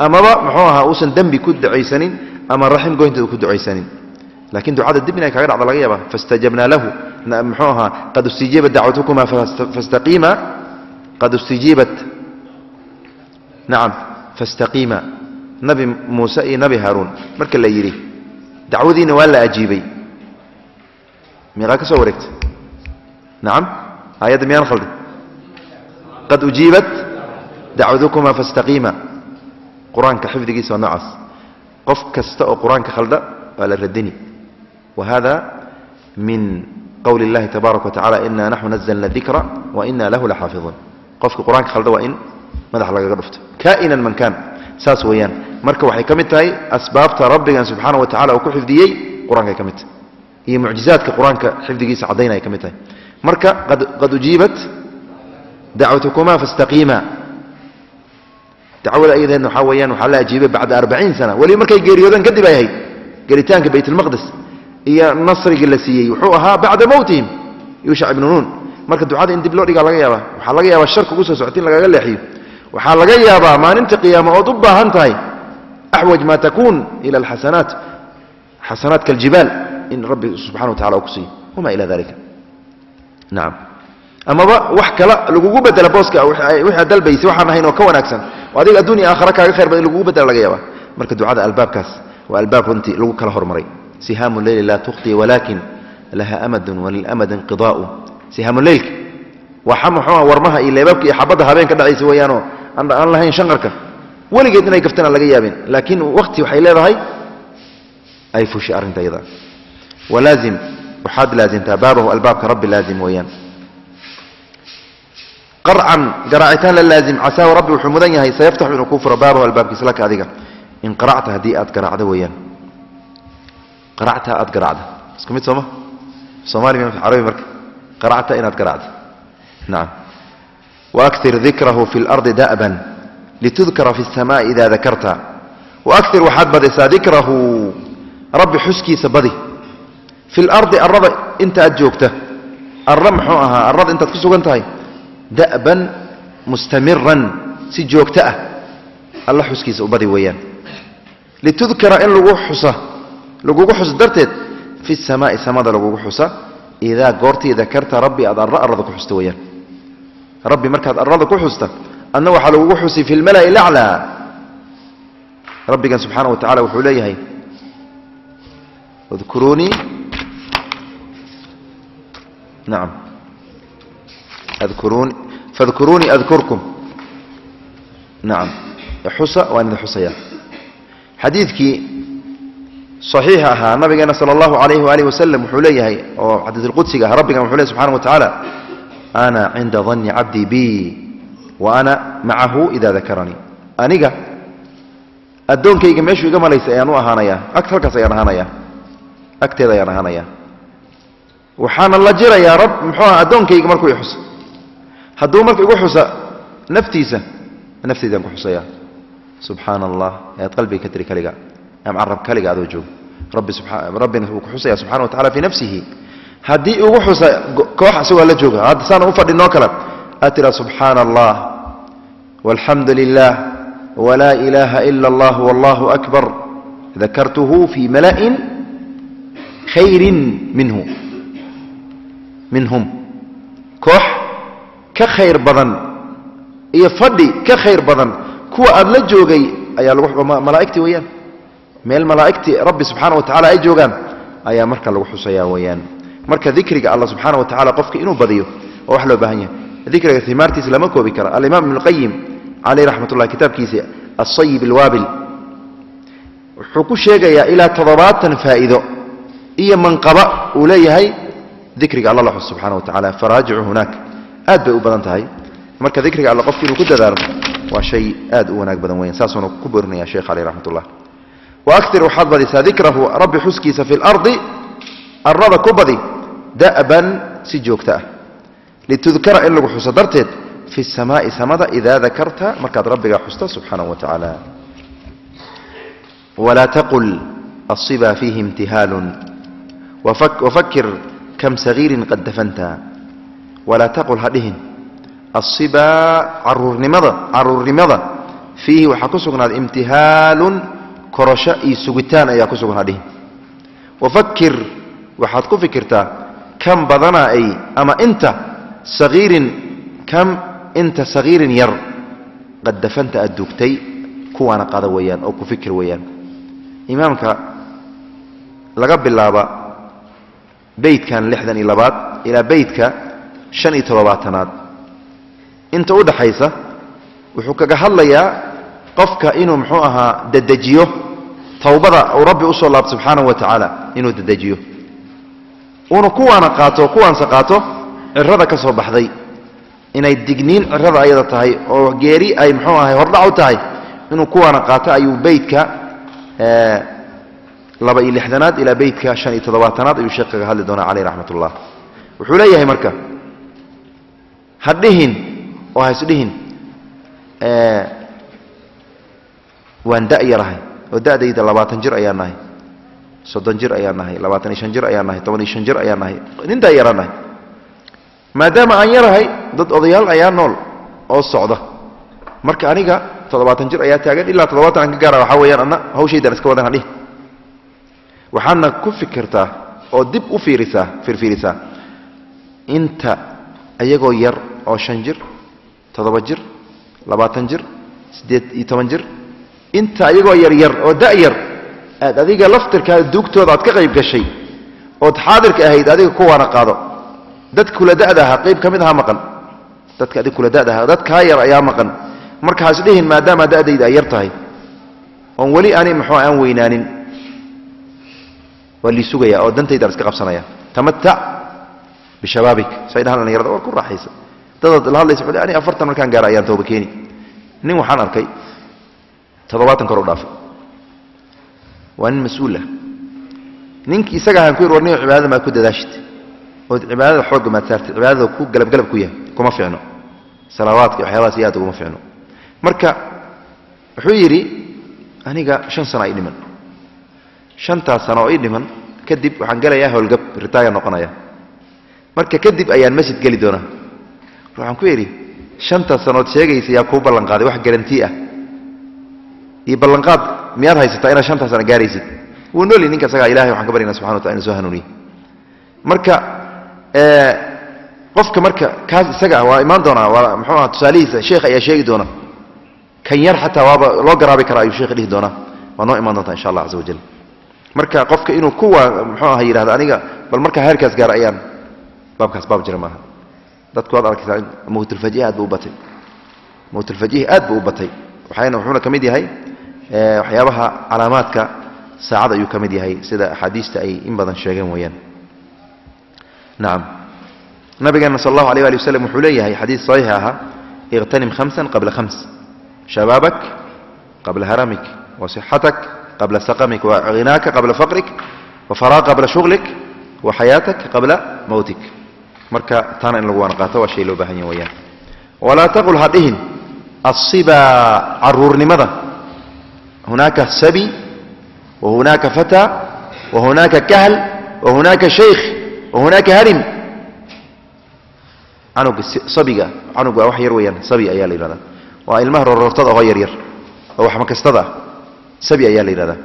أما محوها أوسن ذنبي كد عيسنين أما رحم جوينت كد عيسنين لكن دعاده دبنا كغد عبد الله فاستجبنا له. محوها قد استجيبت دعوتكما فاستقيما. قد استجيبت. نعم. فاستقيما. نبي موسى إيه، نبي هارون. مركا لا يري. دعوذي نوالا أجيبي. ميغاكا سوريت نعم. هاي دميان خلد. قد أجيبت دعوذكما فاستقيما. قرآن كحفظ قيس ونعص قف كستأو قرآن كخلد ألا ردني وهذا من قول الله تبارك وتعالى إنا نحن نزلنا الذكر وإنا له لحافظون. قف قرآن كخلد وإن ماذا حلقك قرفت كائنا من كان. Saas weeyaan. Marka waxay ka mid tahay asbaabta rabbigan subxaana wa tacala uu ku xifdiyey qur'aankay ka mid tahay. Iyo mucjizaadka qur'aanka xifdigiisa caddaynay ka mid tahay. Marka qad ujiibat dacwatukuma fastaqiima dacwada ayadeedna waxaa weeyaan waxaa la ajiibay bacda arbaciin sana. Weliba markay geeriyoodeen kadib ay ahayd. Gelitaanka baytulmaqdes iyo nasrigii la siiyey. Wuxuu ahaa bacda mowtihim yuushac ibnu nuun. Marka ducada in dib loo dhigaa laga yaabaa waxaa laga yaabaa sharka ugu soo socota in lagaga leexiyo وحال غيابا ما انت قيامة وضبا هنتاي أحوج ما تكون إلى الحسنات. حسنات كالجبال. إن ربي سبحانه وتعالى أكسي. وما إلى ذلك. نعم. أما وحكلا لوغو بدل بوسكا وخا دل بيس ما ماهين وكا وناغسن وادي الدنيا آخرك خير بدل لوغو بدل لغيابا مركه دعاده الباب كاس. والباب انت لوغو كلا هرمري. سهام الليل لا تخطي ولكن لها أمد وللأمد انقضاء. سهام الليل. وحمحها ورمها إلى بابك حبدها بين كدعيس ويانو. Aan lahayn shanqarka. Weligeed inay gaftana laga yaabeen laakiin wakti waxay leedahay ay fushay arrinta iyada walaazim waxaad laasimtaa baabahu albaabka rabbi laazim weeyaan. Qarcan garaacitaan la laazim casaahu rabbi wuxuu mudan yahay sayaftaxu inuu kuu furo baabahu albaabkiisa laka adiga. In qaracta haddii aad garaacdo weeyaan. Qaracta aad garaacda isku mid sooma soomaali mi carabi marka. Qaracta inaad garaacdo. Nacam waakir dikrahu fi lardi daban litudkara fi samaai ida dakarta waakir waxaad badisaa dikrahu rabbi xuskiisa badi fi lardi arada inta aad joogta ara ahaa arada intaad ku sugan tahay daban mustamiran si joogto ah alla xuskiisa u badi weeyaan litudkara in lagu xusa lagugu xus darteed fi samaai samada lagugu xusa idaa goortii dakarta rabbi aad ara arada ku xusta weyaan ربي مركز أرادك وحستا أنه حلو وحسي في الملأ الأعلى. ربي كان سبحانه وتعالى وحليه اذكروني. نعم. اذكروني فاذكروني أذكركم. نعم. حسى وأنا حسيا حديثك صحيحها نبينا صلى الله عليه وآله وسلم وحليه حديث القدسي ربي كان سبحانه وتعالى. Ana cinda danni cabdii bi wa ana macahu ida dakaranii aniga addoonkayga meeshuu iga malaysay ayaan u ahaanayaa agt halkaas ayaan ahaanayaa agteeda ayaan ahaanayaa waxaana la jirayaa rab muxuu aha addoonkayga markuu i xusa hadduu marka igu xusa naftiisa nafteydaan ku xusaya subxaana allah ayaad qalbiga ka tiri kaliga am carab kaliga adoo joogo rabbi rabbina wuu ku xusaya subxana wa tacala fii nafsihi هدي وحوس كوح سوى لجوجا هذا صار وفر النوكلة أترى سبحان الله والحمد لله ولا إله إلا الله والله أكبر ذكرته في ملأ خير منه منهم كوح كخير بظن إيه فدي كخير بظن كوا أدلجوا جي أي الروح ملائكتي ويان مال ملائكتي ربي سبحانه وتعالى أي جوجان أي مركل روح سيا ويان marka dikriga alla subxaana wa tacala qofka inuu badiyo oo wax loo baahan yahay. Dikriga imaartiisa lama koobi kara alimaam ibnu lqayim caleyh raxmat ullah kitaabkiisa asayib alwaabil wuxuu ku sheegayaa ilaa toddobaatan faa'iido iyo manqaba uu leeyahay dikriga alla la xus wa tacala faraajicu hunaak. Aad bay u badan tahay. Marka dikriga alla qofki inuu ku dadaalo waa shay aad u wanaag badan weyan saasuuna ku boorinaya sheekh caleyh raxmat ullah waakir waxaad badisaa dikrahu. Rabbi xuskiisa fi lardi arlada ku badi da'ban si joogta ah. Litudkara in lagu xuso darteed fi samaai samada idaa dakarta markaad rabbigaa xusta subxaanahu wa tacaala walaa taqul asiba fiihi imtihaalun. Wafakir kam sagiirin qad dafanta walaa taqul ha dhihin. Asibaa caruurnimada caruurnimada fiihi waxaa ku sugnaaday imtihaalun korosho iyo sugitaan ayaa ku sugan ha dhihin. Wafakir waxaad ku fikirtaa kam badanaa ay ama inta sagiirin kam inta sagiirin yar qad dafanta aad duugtay kuwaana qada weeyaan oo ku fikir weeyaan. Imaamka laga bilaaba beydkan lixdan iyo labaad ilaa beydka shan iyo toddobaatanaad. Inta u dhaxaysa wuxuu kaga hadlayaa qofka inuu muxuu ahaa dedejiyo towbada uu rabbi u soo laabto subxaanahu wa tacaala inuu dedejiyo uuna kuwaana qaato kuwaanse qaato cirada ka soo baxday. Inay digniin cirada ayada tahay oo geeri ay muxuu ahay hordhac u tahay. Inuu kuwaana qaato ayuu beydka laba iyo lixdanaad ilaa beydka shan iyo toddobaatanaad ayuu sheekh kaga hadli doonaa caleyh raxmat wuxuu leeyahay marka ha dhihin oo ha isdhihin waan da'yarahay oo da'dayda labaatan jir ayaan nahay soddon jir ayaan nahay labaatan iyo shan jir ayaan nahay toban iyo shan jir ayaan nahay nin da'yaraan nahay maadaama aan yarahay dad odayaal ayaa nool oo socda. Marka aniga toddobaatan jir ayaa taagan ilaa toddobaatan aan ka gaara waxaa weeyaan anna hawshaydan iska wadan hadhih waxaadna ku fikirtaa oo dib u fiirisaa fiirfiirisaa inta ayagoo yar oo shan jir toddoba jir labaatan jir siddeed iyo toban jir inta ayagoo yaryar oo da'yar aad adiga laftirkaada duugtooda aad ka qayb gashay ood xaadirka ahayd adiga kuwaana qaado dadka kula da'da ahaa qayb ka mid ahaa maqan dadka adiga kula da'da ahaa dad kaa yar ayaa maqan marka has dhihin maadaama da'dayda ay yar tahay oon weli ani muxuu aan weynaanin waa lii sugaya oo dantaydaan iska qabsanaya tamatac bishabaabik say dhahan dhalinyarada war ku raaxaysa dadaad la hadlaysa ani afartan markaan gaara ayaan tooba keeni nin waxaan arkay toddobaatan kor u dhaafay waa nin mas'uul ah. Ninkii isaga ahaan ku yir war nin cibaadada maa ku dadaashid. Ood cibaadada xoogga maad saartid cibaadada ku galabgalab ku yahay. Kuma fiicno. Salaawaadka iyo waxyaabahaas iyo aad uguma fiicno. Marka wuxuu yidhi aniga shan sano ay dhiman. Shantaas sano oo ii dhiman kadib waxaan gelayaa howlgab ritaaya noqonaya. Marka kadib ayaan masjid geli doonaa. Waxaan ku idhi shantaas sanood sheegaysa yaa kuu ballanqaaday wax garantii ah ninka isagaa ilahay waxaan ka baryana subxana watala inu soo hanuuniye marka qofka marka kaas isaga ah waa imaan doonaa waa muxuu aha tusaalihiisa sheekh ayaa sheegi doona kan yar xataa waaba loo garaabi karaa ayuu sheekha dhihi doonaa waa noo imaan doontaa insha allah caza wajal marka qofka inuu kuwa muxuu aha yidhahdo aniga bal markaa heerkaas gaara ayaan baabkaas baab jira maaha dadku waad arkaysaa mawtulfajiih aad buu u batay mawtulfajiih aad buu u batay waxayna wuxuuna ka mid yahay waxyaabaha calaamaadka saacad ayuu ka mid yahay sida axaadiista ay in badan sheegeen weeyaan nacam nabigeena sal allahu alيh ali waslm wuxuu leeyahay xadiis saxiix ahaa iqtanim hamsan qabla hams shabaabak qabla haramik wasixatak qabla saqamik wahinaaka qabla faqrik wafaraaq qabla shuglik waxayaatak qabla mowtik marka taana in lagu waana qaato waa shay loo baahan yahy weyaan walaa taqul ha dhihin asiba caruurnimada hunaaka sabi wahunaaka fata wahunaaka kahl wahunaaka shaykh wahunaaka harim canuga sabiga canug waa wax yar weeyaan sabi ayaa la yidhahdaa waa ilmaha rorortada oo yar yar oo waxma kastada ah sabi ayaa la yidhahdaa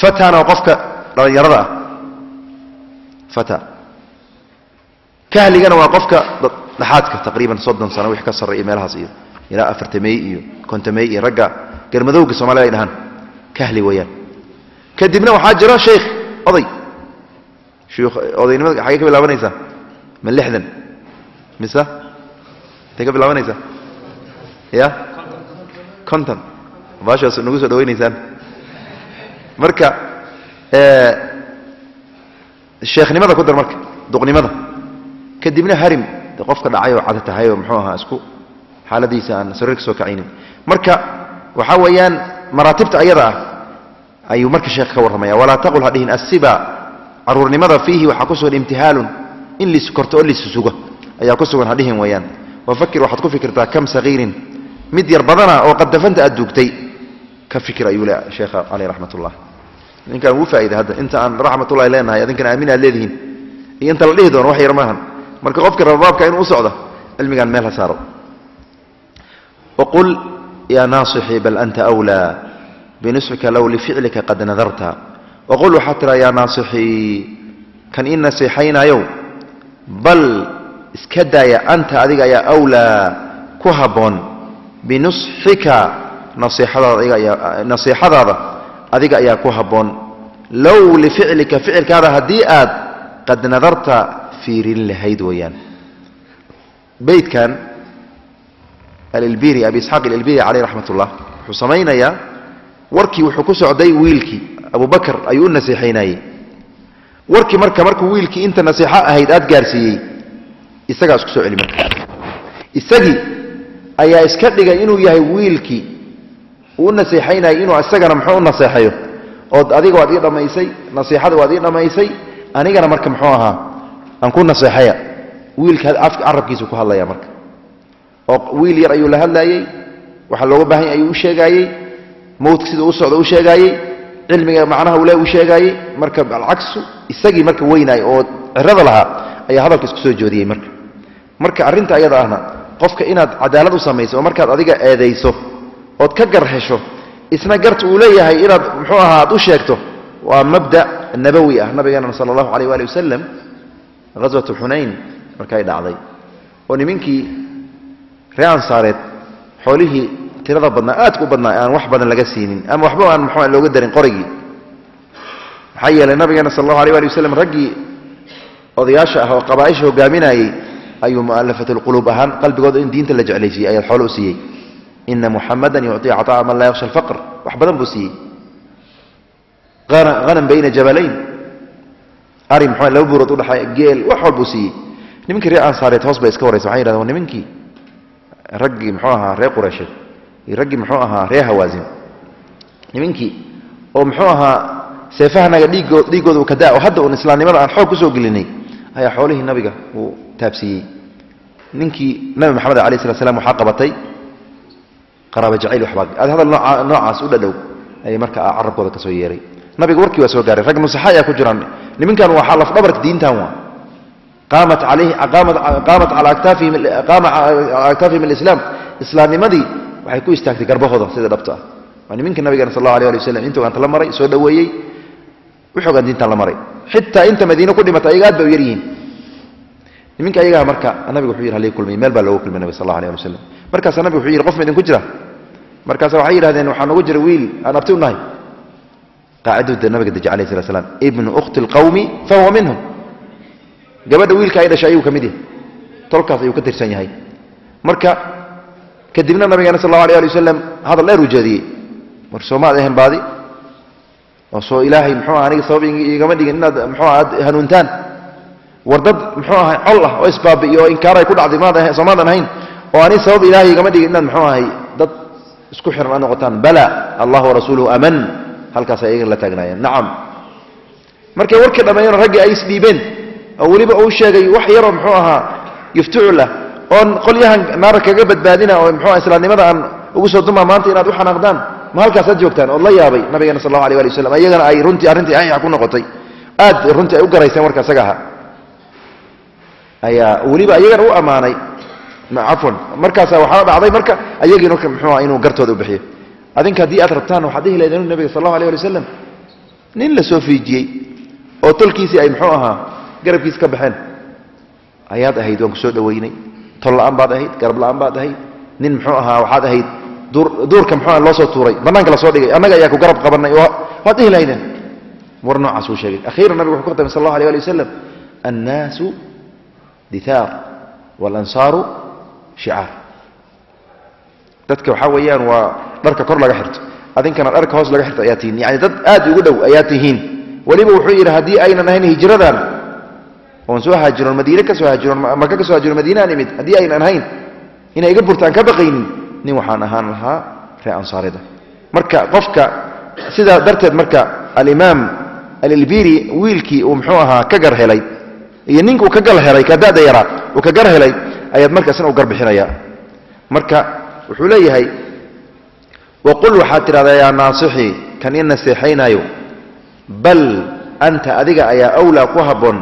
fatana waa qofka dhallinyarada ah fata kahligana waa qofka dhaxaadka taqriiban soddon sano wix ka sarreeya meelahaas iyo ilaa afartamey iyo kontamey iyo ragga garmadowga soomaalida ay dhahaan. Kahli weeyaan. Kadibna waxaa jiro sheikh oday. Odaynimada xaggee ka bilaabanaysaa. Ma lixdan. Mise intay ka bilaabanaysaa. Ya? Conton baashaas nagu soo dhawaynaysaan marka sheekhnimada ku dar marka. Duqnimada. Kadibna harim. Qofka dhacay oo cada tahay oo muxuu ahaa isku xaaladiisa aan sariir ka soo kacaynin. Marka waxaa weeyaan maraatibta ayada ah ayuu marka sheekh ka warramaya walaa taqul ha dhihin assiba caruurnimada fiihi waxaa ku sugan imtihaalun in liis korto oo liis suga ayaa ku sugan ha dhihin weeyaan wafakir waxaad ku fikirtaa kam sagiirin mid yar badana oo qad dafanta aad duugtay ka fikir ayuu le sheekha caleyh raxmat ullah ninkaan ugu faa'ida hadda inta aan raxmatullahi leenahay adinkan aamin aad leedihiin iyo inta la dhihi doono wax yar maahan marka qofka rabaabka inuu u socdo cilmigaan meel ha saaro waqul yaa naasixii bal anta awlaa binusxika low lificlika qad nadarta waqul waxaa tiraa yaa naasixii kan ii nasiixaynayow bal iska daaya anta adiga ayaa awlaa ku habboon binusxika nasiixadaada adiga ayaa ku habboon low lificlika ficilkaada haddii aad qad nadarta fiirin lahayd weeyaan beydkan alilbiri abi isxaaq alilbiri caleyh raxmat wuxuu samaynayaa warkii wuxuu ku socday wiilkii. Abubakar ayuu u nasiixaynayey. Warkii marka markuu wiilkii inta nasiixo ahayd aad gaarsiiyey isagaa isku soo celi marka. Isagii ayaa iska dhigay inuu yahay wiilkii. Uu u inuu isagana muxuu u naseexayo ood adiga waad ii dhammaysay nasiixada waad ii dhammaysay anigana marka muxuu ahaa? Aan ku naseexaya wiilka afka carabkiisu ku hadlaya marka oo wiil yar ayuu la hadlaayey waxaa looga baahan ayuu u sheegaayey mowdka siduu u socdo u sheegaayey cilmiga macnaha ule u sheegaayey marka alcagsu isagii marka weynaay oo cirada lahaa ayaa hadalka isku soo joodiyey marka. Marka arrinta ayada ahna qofka inaad cadaalad u samayso oo markaad adiga eedayso ood ka gar hesho isna garta uu leeyahay inaad muxuu ahaa aad u sheegto waa mabda nabawi ah nabigeena sala allahu alayh waali wasalam ghaswatu xunayn markay dhacday. Oo nimankii ريان صارت حوله تيرد بدنا اد كو بدنا آن وخ بدنا لا سينين. اما وخبو آن محمد لوو درين قرغي حي للنبي صلى الله عليه وسلم رجي اضياشه وقبائشه غامناي أي مؤلفة القلوب أهم. قلب قد إن دينته لجعلي شيء أي الحول وسي إن محمدا يعطي عطاء من لا يخشى الفقر. وحبدا بوسي غنم بين جبلين. أري محمد لو برطو دحاي جيل وحول بوسي نيمكي ري انصاريت هوس با اسكو ريس وحين raggii muxuu ahaa reer qureysheed iyo raggii muxuu ahaa reer hawaasin. Nimankii oo muxuu ahaa seefahanaga dhiigood dhiiggooda uu kadaa oo hadda uun islaamnimada aan xoog ku soo gelinay ayaa xoolihii nabiga uu taabsiiyey. Ninkii nabi maxamed alay slat slam waxaa qabatay qaraaba jacayl waxbaa aad hadal nooca noocaas u dhadhow ayay marka carabkooda ka soo yeeray. Nabiga warkii waa soo gaaray. Rag nusaxa ayaa ku jiraan niminkan waxaa lafdhabarka diintan waa qaamat alayhi qaamat qaamat cala aktaafihim alislaam. Islaamnimadii waxay ku istaagtay garbahooda sida dhabta ah. Waa niminka nabigeena sal allahu alay ali wasalam inta ogaanta la maray soo dhoweeyey wuxoogaan diintan la maray. Xitaa inta madiine ku dhimatay ayaga aad bay u yar yihiin niminka ayagaa marka nabiga wuxuu yidhi halii kulmiy meel baa loogu kulmay nabig sal allah alay wasalam markaasaa nabiga wuxuu yidhi qof ma jira. Markaasa waxay yidhahdeen waxaa noogu jira wiil aan abti u nahay. Qaacidada nabiga deji alayh slat slam ibnu ukhti اlqawmi fahuwa minhum gabadha wiilka ay dhashay ayuu ka mid yahay. Tolkaas ayuu ka tirsan yahay. Marka kadibna nabigeena sal اllahu alay ali wasalam hadal dheer uu jeediyey. War soomaad ahan baadi? Oo soo ilaahay muxuu aha aniga sabab igama dhigin inaad muxuu aha aad hanuuntaan. War dad muxuu ahay col ah oo isbaabi'iyo oo inkaaray ku dhacday maad soomaadan ahayn? Oo ani sabab ilaahay igama dhigin inaad muxuu ahay dad isku xiran aad noqotaan. Bala allah warasuuluhu aman. Halkaasa iyagan la taagnaayeen. Nacam markay warkii dhammeeyeen raggii ay isdhiibeen oo weliba uu sheegay wax yaroo muxuu ahaa yuftuculah oon qolyahan naara kaga badbaadina oo muxuu islaamnimada aan ugu soo dumaa maanta inaad u xanaaqdaan ma halkaasaad joogtaan ood la yaabay nabigeena sal allahu alay ali wasalam iyagana ay runtii arrintii ayax ku noqotay. Aad runtii ay u garayseen warka isaga ayaa weliba iyagana u ammaanay. Cafwan markaasa waxaa dhacday marka ayagii marka muxuu inuu gartooda u bixiyo. Adinka haddii aad rabtaan waxaad dhihi lahayd inu nabiga sal allahu alay ali wasalam nin la soo fiijiyey oo tolkiisii ay muxuu ahaa garabkiisi ka baxeen ayaad ahayd waan ku soo dhoweynay tol la'aan baad ahayd garab la'aan baad ahayd nin muxuu ahaa waxaad ahayd duurka muxuu loo soo tuuray bannaanka lasoo dhigay annaga ayaa ku garab qabanay waad dhihi lahaydeen war noocaas uu sheegay akhiiran nabigu wuxuu ku khatamay sal allahu alay ali wasalam annaasu dithaar waalansaaru shicaar dadka waxaa weeyaan waa dharka kor laga xirto adinkana dharka hoos laga xirto ayaa tihiin yani dad aad ugu dhow ayaa tihiin weliba wuxuu yidhi haddii aynan ahayn hijradan oon soo haajiroon madiine ka soo haajiroon maka ka soo haajiroon madiine aan imid haddii aynan ahayn inay iga burtaan ka baqaynin nin waxaan ahaan lahaa ree ansaarida. Marka qofka sidaa darteed marka alimaam alilbiri wiilkii uu muxuu ahaa ka gar helay iyo ninkuu ka gal helay ka da'da yaraa uu ka gar helay ayaad marka isna u garbixinaya marka wuxuu leeyahay waqul waxaad tidhahdaa yaa naasixii kan i naseexaynaayo bal anta adiga ayaa awlaa ku habboon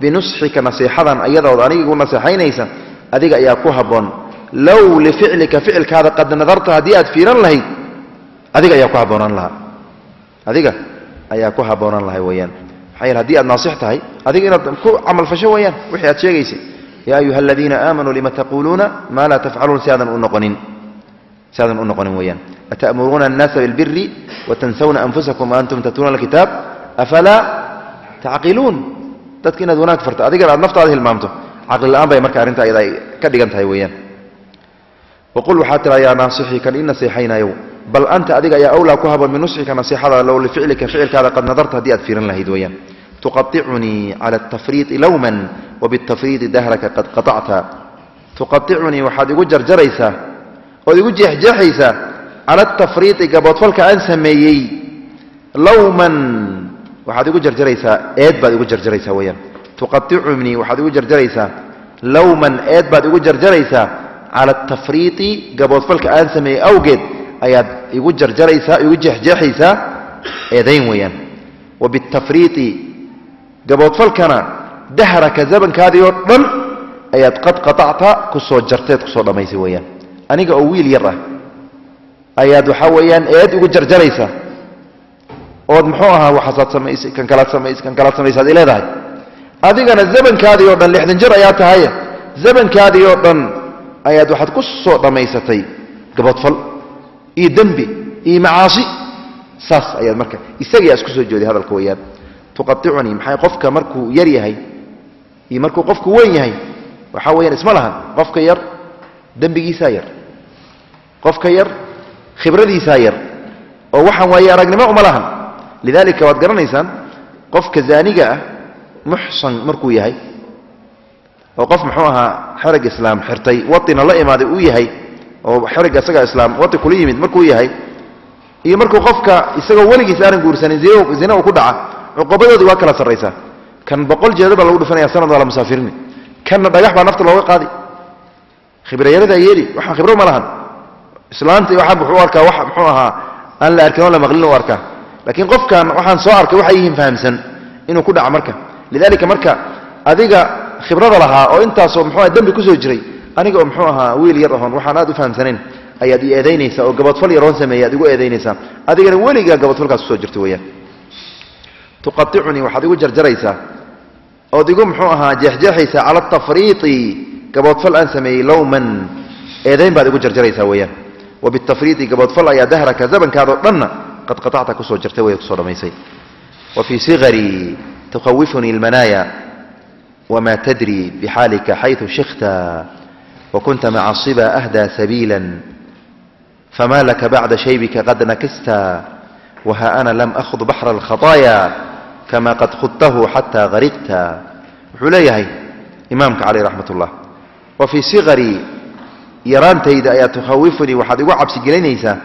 binusxika nasiixadan ayadood anigigu naseexaynaysa adiga ayaa ku habboon. Low lificlika ficilkaada qad nadarta haddii aad fiiran lahayd adiga ayaa ku habboonaan lahaa. Adiga ayaa ku habboonaan lahay weeyaan. Maxaa yeele haddii aad naasix tahay adiga inaad ku camalfasho weeyaan wixii aad sheegaysay. Yaa ayuha aladiina aamanuu lima taquuluuna maa laa tafcaluun si u noqonin. Si aadan u noqonin weeyaan. Ata'muruuna annaasa bilbiri watansawna anfusakum waantum tatluuna alkitaab afalaa tacqiluun dadka inaad wanaag farto adigana aad naftaada hilmaamto caqlilaaan bay marka arrinta ayada ay ka dhigan tahay weeyaan. Waqul waxaa tira yaa naasixii kan i naseexaynayow bal anta adiga ayaa awlaa ku haboon binusxika naseexada low lificlika ficilkaada qad nadarta haddii aad fiirin lahayd weeyaan. Tuqaicunii cala atafriidi lowman wabitafriidi dahraka qad qaacta tuqaicunii waxaad igu jarjaraysaa ood igu jeexjeexaysaa cala atafriidi gaboodfalka aan sameeyey lowman waxaad igu jarjaraysaa eed baad igu jarjaraysaa weeyaan tuqaicunii waxaad igu jarjaraysaa lowman eed baad igu jarjaraysaa cala altafriiطi gaboodfalka aan sameeyey awgeed ayaad igu jarjaraysaa igu jeexjeexaysaa eedayn weeyaan wabitafriiطi gaboodfalkana dahraka zabankaadii oo dhan ayaad qad qaطacta ku soo jarteed kusoo dhammaysay weeyaan aniga oo wiil yar ah ayaad waxaa weeyaan eed igu jarjaraysaa ood muxuu ahaa kalaad samaysaad leedahay? Adigana zabankaadii oo dhan lixdan jir ayaa tahay. Zabankaadii oo dhan ayaad waxaad ku soo dhammaysatay gaboodfal iyo dembi iyo macaasi saas ayaad marka isagayaa isku soo jeeday hadalka weeyaan. Tuqaicunii maxay qofka markuu yar yahay iyo markuu qofku weyn yahay waxaa weyaan isma lahan qofka yar dembigiisaa yar. Qofka yar khibradiisaa yar. Oo waxaan waaye aragnimo uma lahan lidalika waad garanaysaan qofka zaaniga ah muxsan markuu yahay. Oo qof muxuu ahaa xerag islaam xirtay waina la imaaday uu yahay oo xerag isaga islaam wai kula yimid markuu yahay. Iyo markuu qofka isagoo weligiis aanan guursanin zina uu ku dhaca cuqubadoodii waa kala sarraysaa. Kan boqol jeeda baa lagu dhufanaya sanad waa la musaafirini kanna dhagax baa nafta looga qaadi. Khibrayaradaa yeeli waxaan khibro ma lahan. Islaanta waxaa wuxuu arkaa wax muxuu ahaa aan la arkin oo la maqlin u arkaa laakiin qofkan waxaan soo arkay waxay yihiin fahamsan inuu ku dhaca marka. Lidalika marka adiga khibrada lahaa oo intaasoo muxuu aha dembi ku soo jiray aniga oo muxuu ahaa wiil yar ahoon waxaan aad u fahamsanayn ayaad i eedaynaysaa oo gabadfal yaroon sameeya ad igu eedaynaysaa adigana weligaa gabadfalkaas ku soo jirta weyaan tuqaicunii waxaad igu jarjaraysaa. Ood igu muxuu ahaa jeexjeexaysaa cala atafriiطi gaboodfal aan sameeyey lowman eedayn baad igu jarjaraysaa weeyaan. Wabitafriiطi gaboodfal ayaa dahraka zabankaadoo dhanna qad qaacta ku soo jartay way ku soo dhammaysay wa fii siqarii tukhawifunii almanaaya wamaa tadri bixaalika xayu shikta wakunta maca asiba ahdaa sabiila famaa laka bacda shaybika qad nakista waha ana lam ahud baxra alkhataaya kama qad khudtahu xataa hariqta wuxuu leeyahay imaamka caleyh raxmat ullah wa fii yaraantayda ayaa tukhawifunii waxaad igu cabsigelinaysaa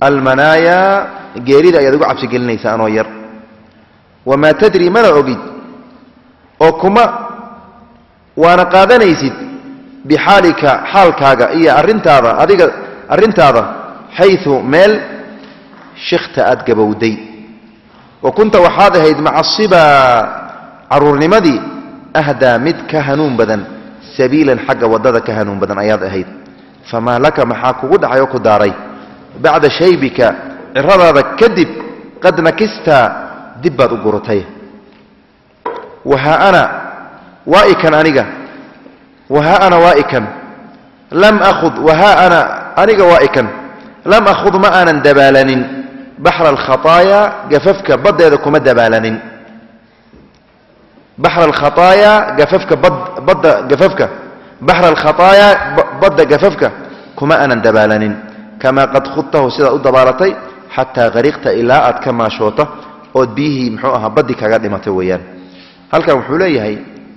almanaayaa geerida ayaad igu cabsigelinaysaa anoo yar. Wamaa tadri mana ogid oo kuma waana qaadanaysid bixaalika xaalkaaga iyo arintaada adiga arrintaada xayu meel shikta aad gabowday. Wa kunta waxaad ahayd maca siba caruurnimadii ahdaa mid ka hanuun badan sabiilan xagga waddada ka hanuun badan ayaad ahayd. Famaa laka maxaa kugu dhacay oo ku daaray? Bacda shaybika ciradaada kadib qad nakista dib baad u guratay wahaa ana waaikan aniga. Wahaa ana waaikan. Lam akhud wahaa ana aniga waaikan. Lam akhud ma aanan dabaalanin. Baxra alkhataaya gafafka baddeeda kuma dabaalanin. Baxra alkhataaya gafafka bad badda gafafka. Baxra alkhataaya badda gafafka kuma aanan dabaalanin. Kamaa qad khudtahu sidaad u dabaalatay xataa hariqta ilaa aad ka maashoota ood biyihii muxuu ahaa baddi kaga dhimatay weeyaan. Halkan wuxuu leeyahay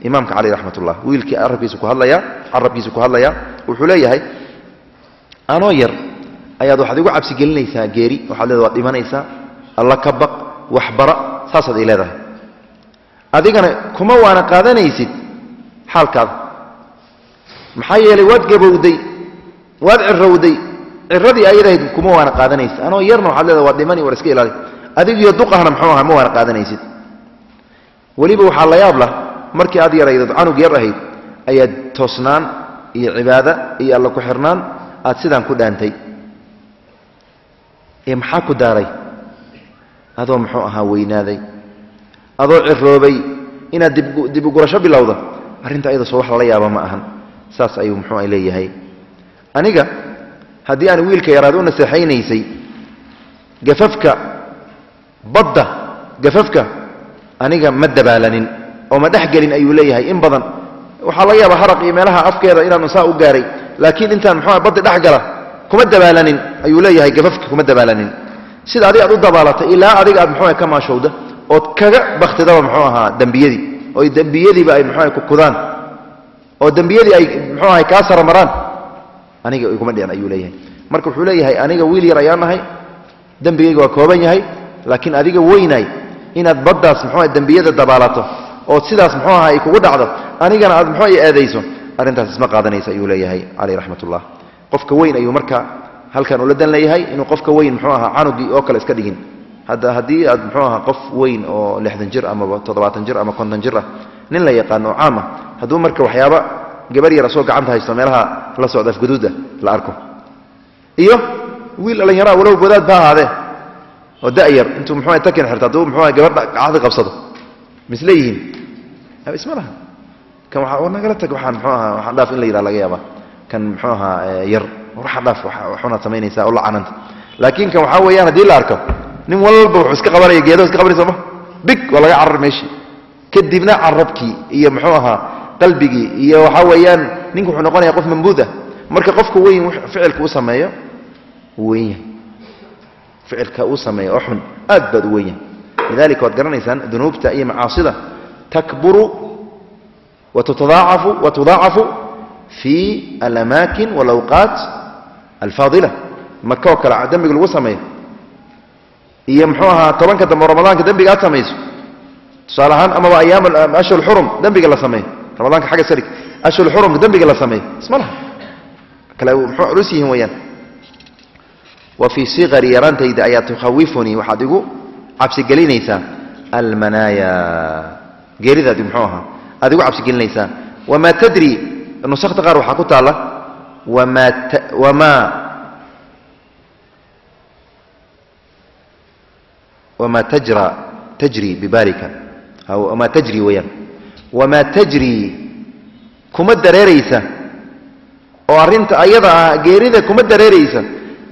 imaamka cali raxmat ullah wiilkii arabkiisa ku hadlaya carabkiisa ku hadlaya wuxuu leeyahay anoo yar ayaad waxaad igu cabsi gelinaysaa geeri waxaad leeda waad dhimanaysaa alla ka baq waxbara saasaad ii leedahay. Adigana kuma waana qaadanaysid xaalkaada. Maxaa yeelay waad gabowday waad cirowday ciradii ayadahayd kuma waana qaadanaysid. Anoo yarna waxaad leedahay waad dhimani war iska ilaali. Adigiyo duqahna muxuu aha ma waana qaadanaysid. Weliba waxaa la yaab lah markii aad yaraydood canug yar ahayd ayaad toosnaan iyo cibaada iyo alla ku xirnaan aad sidaan ku dhaantay. Ee maxaa ku daaray? Adoo muxuu ahaa weynaaday. Adoo ciroobay inaad dib ugurasho bilowda arrinta ayada soo wax lala yaaba ma ahan. Saas ayuu muxuu leeyahay. Aniga haddii aan wiilka yaraad u naseexaynaysay gafafka badda gafafka aniga ma dabaalanin oo ma dhex gelin ayuu leeyahay. In badan waxaa laga yaaba haraq iyo meelaha afkeeda inaanu saa u gaaray laakiin intaan muxuu baddi dhex gala kuma dabaalanin ayuu leeyahay gafafka kuma dabaalanin sida adiga aad u dabaalatay ilaa adiga aad muxuu ka maashowda ood kaga baktidaba muxuu ahaa dembiyadii oo dembiyadiiba ay muxuu ku kudaan oo dembiyadii ay muxuu ahay kaa saramaraan aniga iguma dhicin ayuu leeyahay. Marka wuxuu leeyahay aniga wiil yar ayaan nahay dembigayga waa kooban yahay laakiin adiga weynaay inaad baddaas muxuu dembiyada dabaalato ood sidaas muxuu aha ay kugu dhacdo anigana aad muxuu eedayso. Arrintaas isma qaadanaysa ayuu leeyahay caleyh raxmat ullah qofka weyn ayuu marka halkan ula dan leeyahay inuu qofka weyn muxuu ahaa canugii oo kale iska dhigin. Hadda haddii aad muxuu ahaa qof weyn oo lixdan jir amaba toddobaatan jir ama konton jir ah nin la yaqaano oo hadduu marka waxyaaba gabar yar asoo gacanta haysto meelaha la socda afguduuda la arko. Iyo wiil dhallinyaraa walow wadaad ba ahaadee oo da'yar intuu muxuu takin xirto hadduu muxuu gabadha gacadi qabsado. Misleeyihiin isma laha. Kan waa nagala tag waxaan muxuu ahaa waxaan dhaaf in la yidhaha laga yaaba kan muxuu ahaa yar waxaan dhaaf waxunaad samaynaysaa oo la cananta laakiin kan waxaa weeyaan haddii la arko nin walba wuxuu iska qabanaya geedaho iska qabanay sooma big waa laga carar meeshii kadibna carabkii iyo muxuu ahaa qalbigii iyo waxaa weeyaan ninku wuxuu noqonaya qof mambuud ah marka qofka weyn ficilka u sameeyo wuu weyn yahay. Ficilka uu sameeyo oo xun aad baad u weyn yahay. Lidalika waad garanaysaan dunuubta iyo macaasida. Takburu watutadaacafu watudaacafu fi alamaakin walawqaat alfaadila. Maka oo kale dembiga lagu sameeyo. Iyo muxuu ahaa tobanka dambe ramadaanka dembiga aad samayso. Tusaale ahaan amaba ayaam ashhur xurum dembiga la sameeyo رمضان حاجة سرق أشهر الحرم دم بيقلا سمي اسم الله كلو روسيين ويان وفي صغر يرانت اذا ايات تخوفني. وحدغو عبس جلينيسا المنايا. جريده دمحوها ادغو عبس جلينيسا وما تدري إنه سخط غار وحكوت الله وما ت... وما وما تجرى تجري ببالك أو ما تجري ويان wamaa tajri? Kuma dareeraysa. Oo arrinta ayada ah geerida kuma dareeraysa.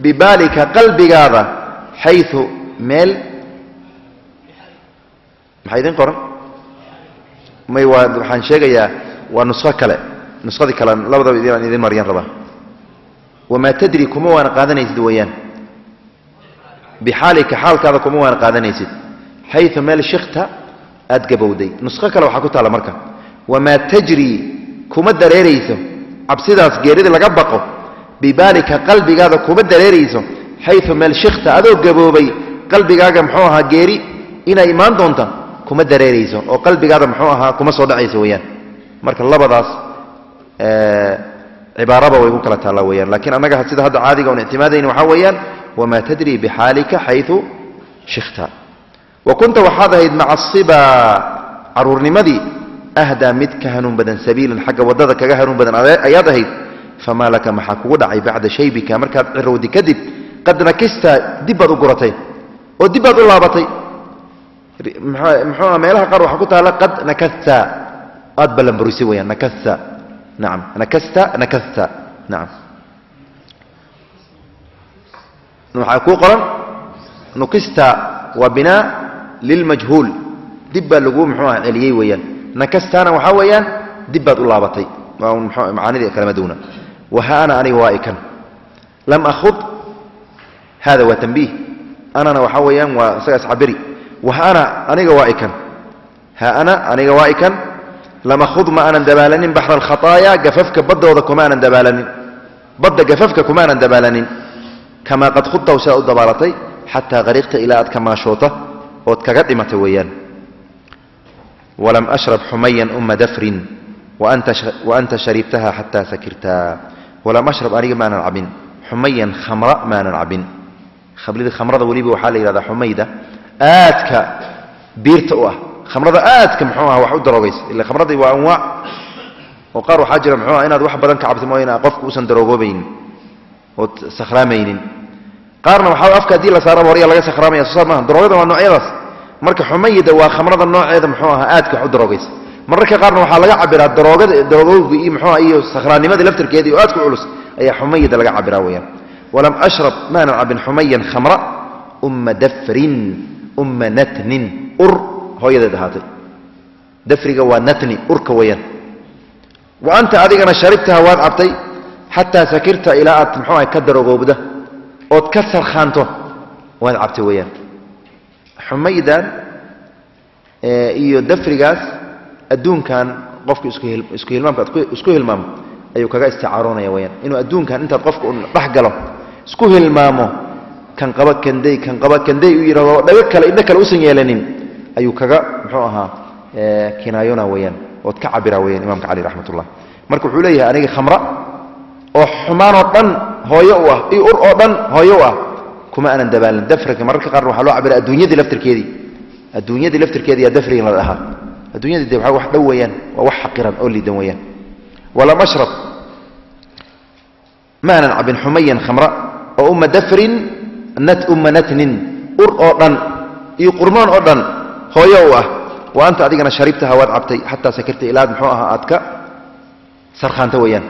Bibaalika qalbigaada xayu meel. Maxaa idin qoran? May waa waxaan sheegayaa waa nusko kale. Nuskadii kale labadaba idinaan idin maryan rabaa. Wamaa tadri kuma waana qaadanaysid weeyaan. Bixaalika xaalkaada kuma waana qaadanaysid. Xayu meel shikta aad gabowday. Nusko kale waxaa ku taalla marka wamaa tajri kuma dareerayso. Cabsidaas geerida laga baqo bibaalika qalbigaada kuma dareerayso. Xayu meel shikta adoo gaboobay qalbigaaga muxuu ahaa geeri. Inay imaan doonta kuma dareerayso. Oo qalbigaada muxuu ahaa kuma soo dhacayso weyaan marka labadaas cibaaraba way ku kala taalla weyaan lakiin annaga sida hadda caadiga on ictimaadayni waxaa weeyaan wamaa tadri bixaalika xayu shikta وكنت وحاذهيد مع الصبا عرور مدي أهدى متكهنون بدن سبيلا حق وددك أهنون بدن أيادهيد. فما لك محاكودع بعد شيبك مركب الرودي كذب قد نكست دبض قرتي ودبض اللابطي محوما ميلها قروا حكوتها لقد نكست. أدبلا بروسيويا نكست. نعم. نكست نكست. نعم. نحاكو قرن. نكست. وبناء. Lilmajhuul dib baa lagu muxuu aha celiyey weeyaan nakastana waxaa weeyaan dib baad u laabatay waa un mxuu macaanidii kalama duuna waha ana aniga waa ikan lam akhud hada waa tanbiih anana waxaa weeyaan waa isagaas cabiri waha ana aniga waa ikan ha ana aniga waa ikan lam akhud ma aanan dabaalanin baxra alkhataaya gafafka baddooda kuma aanan dabaalanin badda gafafka kuma aanan dabaalanin kamaa qad khudtaw sidaad u dabaalatay xataa qariqta ilaa aad ka maashoota ود كغد امته ويان ولم أشرب حميا أم دفر وانت وانت شربتها حتى سكرت ولم أشرب اني ما نلعبن حميا خمراء ما نلعبن خبلي الخمره ولي بحال إلى حميدة. آتك بيرته خمره آتك محوها وحود رويس إلا خمرتي وأنواع. وقار حجر محوها. ان واحد بدن كعبت ما هنا قفكو سندروبين ود سخرامينين. Qaarna waxaa afka haddii la saaraba horyaa laga sakhraamaya soo saar maaha. Daroogada waa noocyadaas. Marka xumayida waa khamrada nooceeda muxuu aha aadka wax u daroogaysa. Mararka qaarna waxaa laga cabiraa daroogada daroogowga iyo muxuu aha iyo sakhraannimada laftirkeedii oo aadka u culus ayaa xumayida laga cabiraa weeyaan. Walam ashrab maanan cabin xumayan khamra umma dafrin umma natnin ur hooyadeed ahaatay dafriga waa natni urka weeyaan. Wa anta adigana sharibtaha waad cabtay xataa sakirta ilaa aad muxuu aha ka darogoobda ood ka sarkhaanto waad cabtay weeyaan. Xumaydan iyo dafrigaas adduunkan qofka isku hilmaamka isku hilmaamo ayuu kaga isticaaroonaya weyaan inuu adduunkan intaad qofka u dhex galo isku hilmaamo kan qaba kanday kan qaba kanday u yidhahdo dhago kale indho kale usan yeelanin ayuu kaga muxuu ahaa kinaayona weyaan ood ka cabira weyaan imamka cali raxmat ullah marka wuxuu leeyahay aniga khamra oo xumaanoo dhan hooyo u ah iyo ur oo dhan hooyo u ah kuma aanan dabaalin dafriga mararka qaarna waxaa loo cabira adduunyadii laftirkeedii adduunyadii laftirkeedii yaa dafrigan la dhahaa adduunyadii de waa wax dhow weeyaan waa wax xaqiran oo liidan weeyaan walam ashrab ma aanan cabin xumayan khamra oo umma dafrin nat umma natnin ur oo dhan iyo qurmoon oo dhan hooyo u ah wa anta adigana sharibtaha waad cabtay xataa sakirta ilaad muxuu ahaa aad ka sarkhaanta weeyaan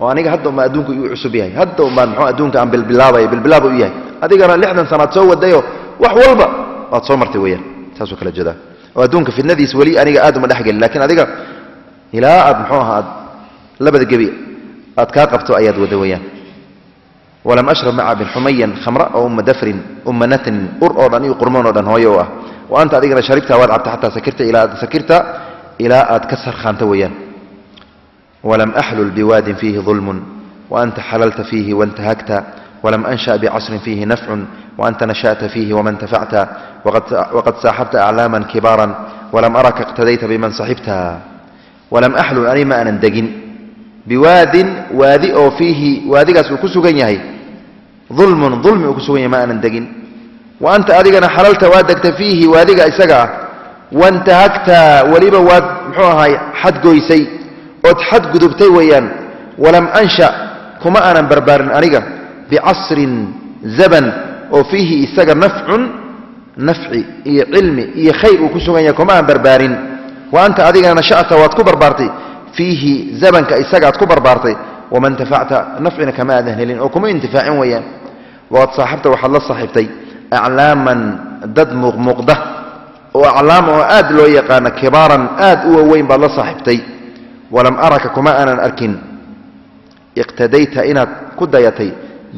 oo aniga hadda umbaa adduunka iu cusub yahay. Hadda umbaan muxuu adduunka aan bilbilaabaya bilbilaaba u yahay. Adigana lixdan sanaad soo wadayoo wax walba waad soo martay weeyaan. Saasuu kala jeedaa oo adduunka fidnadiis weli aniga aad uma dhexgelin lakiin adiga ilaa aad muxuu ahaa aad labada gebi aad kaa qabto ayaad wada weeyaan. Walam ashrab ma cabin xumayan khamra oo umma dafrin umma natnin ur oo dhan iyo qurmoon oo dhan hooyo u ah wa anta adigana sharibta waad cabta xataa sakirta ilaa aad sakirta ilaa aad ka sarkhaanta weeyaan walam axlul biwaadin fiihi dulmun waanta xalalta fiihi wantahagta walam ansha bicasrin fiihi nafcun waanta nasha'ta fiihi waman tafacta waqad saaxabta aclaaman kibaaran walam araka iqtadayta biman saxibta walam axlul ani ma aanan degin biwaadin waadi oo fiihi waadigaas uu ku sugan ood xadgudubtay weeyaan walam ansha kuma aanan barbaarin aniga bicasrin zaban oo fiihi isaga nafcun nafci iyo cilmi iyo khayr uu ku sugan yahay kuma aan barbaarin. Wa anta adigana nasha'ta waad ku barbaartay fiihi zabanka isagaad ku barbaartay. Waman tafacta nafcina kama aadan helin oo kuma intifaacin weeyaan. Waqad saaxibta waxaad la saaxiibtay aclaaman dad muuqmuuqda oo aclaam oo aad loo yaqaana kibaaran aad u waaweyn baad la saaxiibtay walam araka kuma aanan arkin iqtadayta inaad ku dayatay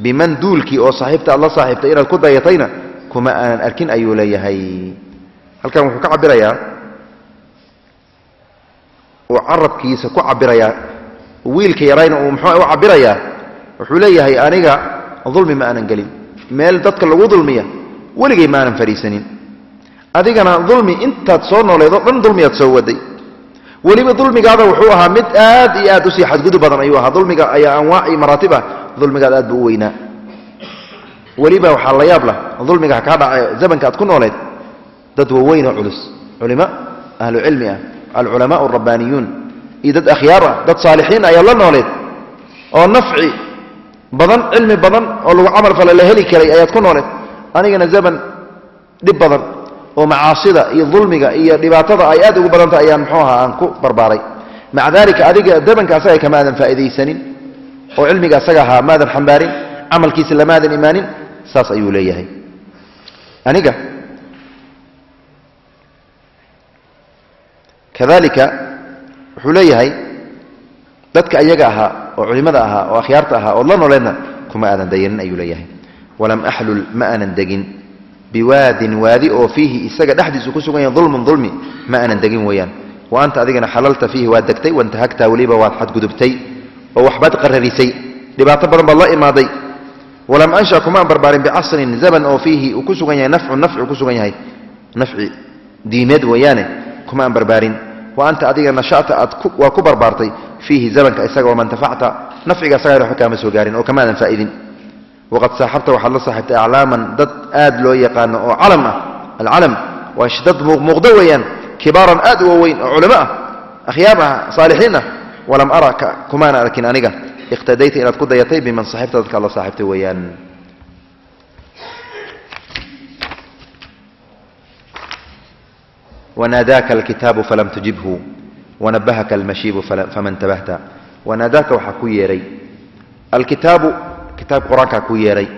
biman duulkii oo saaxiibta aad la saaxiibtay inaad ku dayatayna kuma aanan arkin ayuu leeyahay. Halkan wuxuu ka cabirayaa uu carabkiisa ku cabirayaa wiilka yarayna uu muxuu u cabirayaa wuxuu leeyahay aniga dulmi ma aanan gelin. Meel dadka lagu dulmiya weligay ma aanan fadhiisanin adigana dulmi intaad soo nooleedoo dhan dulmiyaad soo waday weliba dulmigaada wuxuu ahaa mid aad iyo aad u sii xadgudub badan ayuu ahaa. Dulmiga ayaa anwaac iyo maraatib ah. Dulmigaad aad buu u weynaa. Weliba waxaa la yaab lah dulmiga kaa dhaca zamanka aad ku nooleed dad waaweynoo culus. Culimo ahlu cilmi ah alculamaa alrabbaaniyuun iyo dad akhyaar ah dad saalixiin ayaa la nooleed. Oo nafci badan cilmi badan oo lagu camal fala la heli karay ayaad ku nooleed. Anigana zaman dhib badan oo macaasida iyo dulmiga iyo dhibaatada ay aad ugu badantah ayaan muxuu ahaa aan ku barbaaray. Maca daalika adiga zamanka asaga faa'iidaysanin oo cilmiga asaga ahaa maadan xambaarin camalkiisa lamaadan imaanin saas ayuu leeyahay. Aniga kadalika wuxuu leeyahay dadka ayaga ahaa oo culimmada ahaa oo akhyaarta ahaa ood la nooleedna kuma aadan dayanin ayuu leeyahay. Walam axlul ma aanan degin بواد وادي أو فيه اسغا دحدس كوسغن يعني ظلم ظلم. ما أنا دقين ويان. وأنت ادغنا حللت فيه وادكتي وانتهكت وليبه واحد قدبتي. أو احبط قرريسي. دبات بر الله امادي ولم انشاكم ان بربارين بعصر زمن أو فيه وكوسغن يعني نفع نفع كوسغن هي يعني نفع ديند ويانه. كما ان بربارين. وأنت ادغنا نشأت ادك وكبربارتي فيه زمن اسغا ومن تفعت. نفع اسغا حكام سوغارين أو كما انفائدين وقد ساحبت وحل صحت إعلاما ضد آد لو يقان علم. العلم واشدد مغدويا. كبارا آد ووين علماء. أخيابا صالحين. ولم ارك كمان لكن أنا اقتديت إلى قديتي بمن صاحبت ذلك الله صاحبتي ويان وناداك الكتاب فلم تجبه. ونبهك المشيب فمن انتبهت. وناداك وحكو يري الكتاب kitaabka qur'aankaa ku yeehay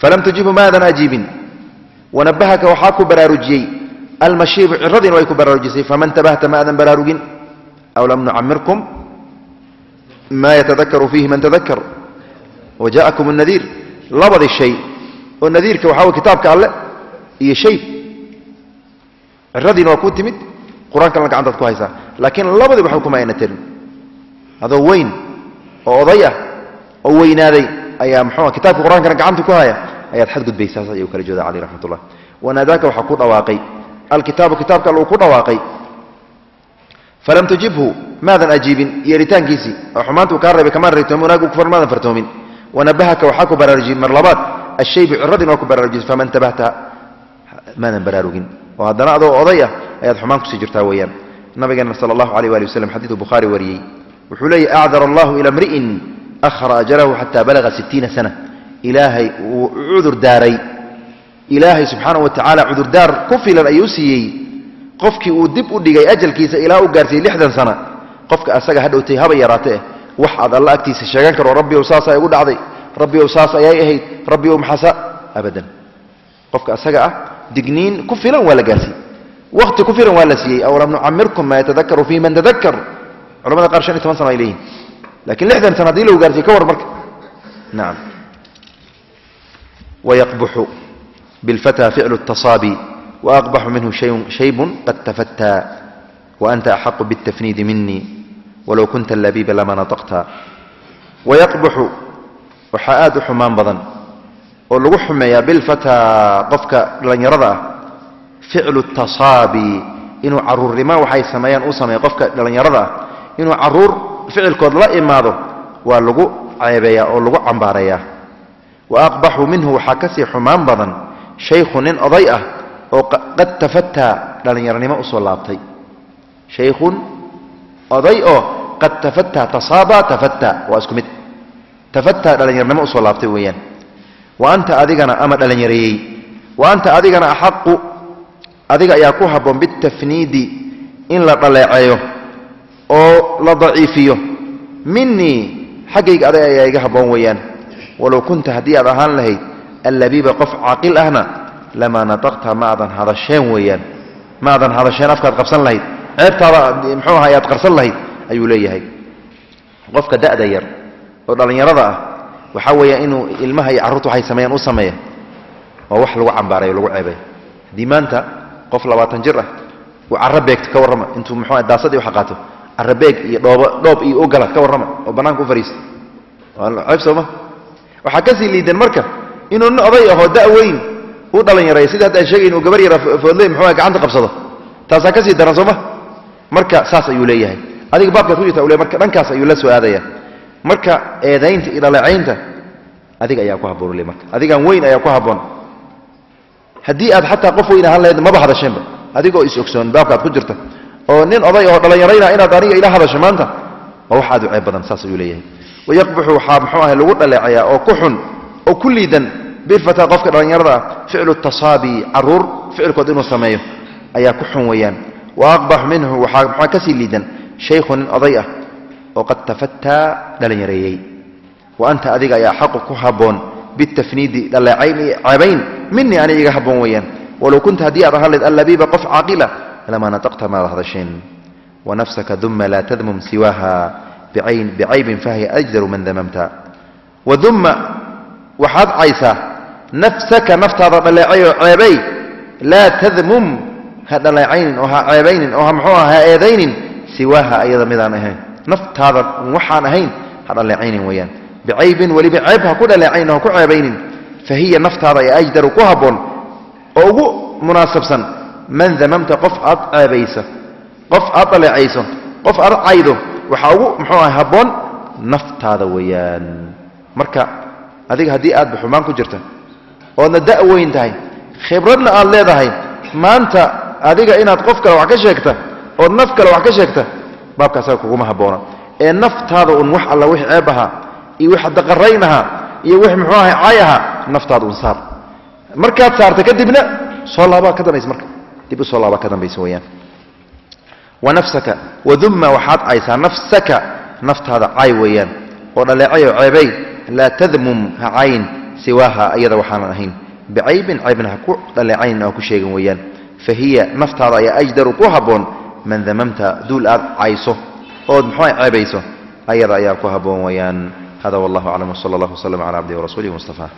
falam tujibhu maadan ajiibin. Wanabahaka waxaa ku baraarujiyey. Almashiibu ciradiina way ku baraarujisay. Fama ntabahta ma aadan baraarugin? Aw lam nucamirkum ma yatadakaru fiihi man tadakar waja'akum الnadiir labadi shay. Oo nadiirka waxaa way kitaabka alle iyo shay. Ciradiina waa ku timid. Qur'aankana gacantaad ku haysaa. Laakiin labadiba waxba kuma ayna tirin adoo weyn oo oday ah oo weynaaday ayaa mxuu kitaabka qur-aankana gacanta ku haya ayaad xadgudbaysa saas ayuu kala jooda caleyh raxmat ullah wanaadaaka waxaa ku dhawaaqay alkitaabu kitaabka uu ku dhawaaqay falam tujibhu maadan ajiibin yeeritaankiisii oo xumaantuu kaa reebay kamaan reebtoomin wanaag kufar maadan fartoomin wanabahaka waxaa ku baraarujiyey mar labaad ashaybu ciradin waa ku baraarujisay fama ntabahta maadan baraarugin oo haddana adoo oday ah ayaad xumaan kusii jirtaa weeyaan nabigeena sala allahu alayh waali waslem xadiidu bukhaari wariyey wuxuu leeyahy acdar allahu ila mri'in akhra ajalahu xataa balaga sittiina sana. Ilaahay uu cudur daaray. Ilaahay subxaanahu wa tacaala cudurdaar ku filan ayuu siiyey. Qofkii uu dib u dhigay ajalkiisa ilaa u gaarsiiyey lixdan sana. Qofka asaga hadhowtay haba yaraatee wax aad alla agtiisa sheegan karo rabbi ow saasa igu dhacday. Rabbi ow saas ayay ahayd. Rabbi ow maxasa abadan. Qofka asaga ah digniin ku filan waa la gaarsiiyey. Waqti ku filan waa la siiyey. Aw lam nucamirkum maa yatadakaru fihi man tadakar culamada qaar shan iyo toban sano ay leeyihiin لكن لحظة تنظيل وقالت كور بركة نعم. ويقبح بالفتى فعل التصابي وأقبح منه شيب قد تفتى وأنت أحق بالتفنيد مني ولو كنت اللبيب لما نطقت. ويقبح وحآد حمام بضن. والوحمي بالفتى قفك لن يرضى. فعل التصابي إنه عرور ما وحي السميان أصمي قفك لن يرضى. إنه عرور ficilkood la imaado waa lagu ceebeeyaa oo lagu cambaareeyaa. Wa aqbaxu minhu waxaa ka sii xumaan badan shaykhu nin oday ah oo qad tafataa dhallinyarnimo u soo laabtay. Shaykhun oday oo qad tafataa tasaaba tafataa waa isku mid. Tafataa dhallinyarnimo u soo laabtay weeyaan. Wa anta adigana ama dhallinyareeyey wa anta adigana axaqu adiga ayaa ku habboon bitafniidi in la dhaleeceeyo. Oo la daciifiyo minii xaggayga adag ayaa iga habboon weeyaan walow kunta haddii aad ahaan lahayd allabiiba qof caaqil ahna lamaa nataqta ma adan hadasheen weeyaan ma adan hadasheen afkaad qabsan lahayd ceebtaada mxuu aha ayaad qarsan lahayd ayuu leeyahay qofka da'da yar oo dhallinyarada ah waxaa weeya inuu ilmaha iyo carruurta waxay sameeyaan u sameeya waa wax lagu cambaarayo lagu ceebayo haddii maanta qof labaatan jir ah uu carro beegto ka warrama intuu muxuu aha daasadii wax qaato carro beeg iyo dhoobo dhoob iyo ogala ka warrama oo bannaanka u fariista. Ceeb waxaa ka sii liidan marka inuu nin oday ahoo da' weyn u dhalinyareeya sida hadda sheegayn uu gabar yara foodley muxuu gacanta qabsado taasaa ka daran sooma marka saas ayuu leeyahay. Adiga baabkaad ku jirta ule marka dhankaas ayuu la soo aadaya. Marka eedaynta iyo dhaleecaynta adiga ayaa ku habboon le marka. Adigaan weyn ayaa ku habboon. Haddii aad xataa qof weyn ahaan lahayd maba hadasheenba adigoo is ogsoon baabkaad ku jirta oo nin oday oo dhallinyarayna inaad aniga ila hadasho maanta waa wax aad u ceeb badan saas ayuu leeyahay wayaqbuxu waxaa muxuu ahay lagu dhaleecayaa oo ku xun oo ku liidan birfata qofka dhallinyarada ah ficlu tasaabi caruur ficilkood inuu sameeyo ayaa ku xun weeyaan wa aqbax minhu waxaa maxaa kasii liidan shaykhu nin oday ah oo qad tafataa dhallinyareeyey wa anta adiga ayaa xaqu ku habboon bitafniidi dhaleecayn iyo ceebayn minii ani iga habboon weeyaan walow kunta haddii aad ahaan layd allabiiba qof caaqila lamaa nataqta maad hadasheen wanafsaka duma laa tadmum siwaaha bicayn bicaybin fahiya ajdaru man damamta wadumma waxaad caysaa nafsaka naftaada dhaleecay oo ceebay laa tadmum ha dhaleecaynin oo ha ceebaynin oo ha muxuu ah ha eedaynin siwaaha ayada midaan ahayn naftaada waxaan ahayn ha dhaleecaynin weeyaan bicaybin weliba ceeb ha ku dhaleecaynin oo ha ku ceebaynin fa hiya naftaada man damamta qof aad ceebayso qof aad dhaleecayso qof aad caydo waxaa ugu muxuu ah habboon naftaada weeyaan. Marka adiga haddii aad xumaan ku jirta oodna da' weyn tahay khibradna aad leedahay maanta adiga inaad qof kale wax ka sheegta ood naf kale wax ka sheegta baabka asaga kuguma habboona. Ee naftaada un wax alla wix ceeb ahaa iyo wix daqarayn ahaa iyo wix muxuu cay ahaa naftaada un saar dib u soo laabaa ka dambaysa weeyaan. Wanafsaka wadumma waxaad caysaa nafsaka naftaada cay weeyaan. Oo dhaleecay oo ceebay laa tadmum ha cayn siwaaha ayada waxaanan ahayn. Bicaybin caybna ha ku dhaleecayn oo ku sheegin weeyaan. Fa hiya naftaada ayaa ajdaru ku habboon. Man damamta duul aad cayso ood muxuu ceebayso ayada ayaa ku habboon weeyaan. Hada wallahu aclam wsala allah wslm cala cabdihi warasuulihi mustafa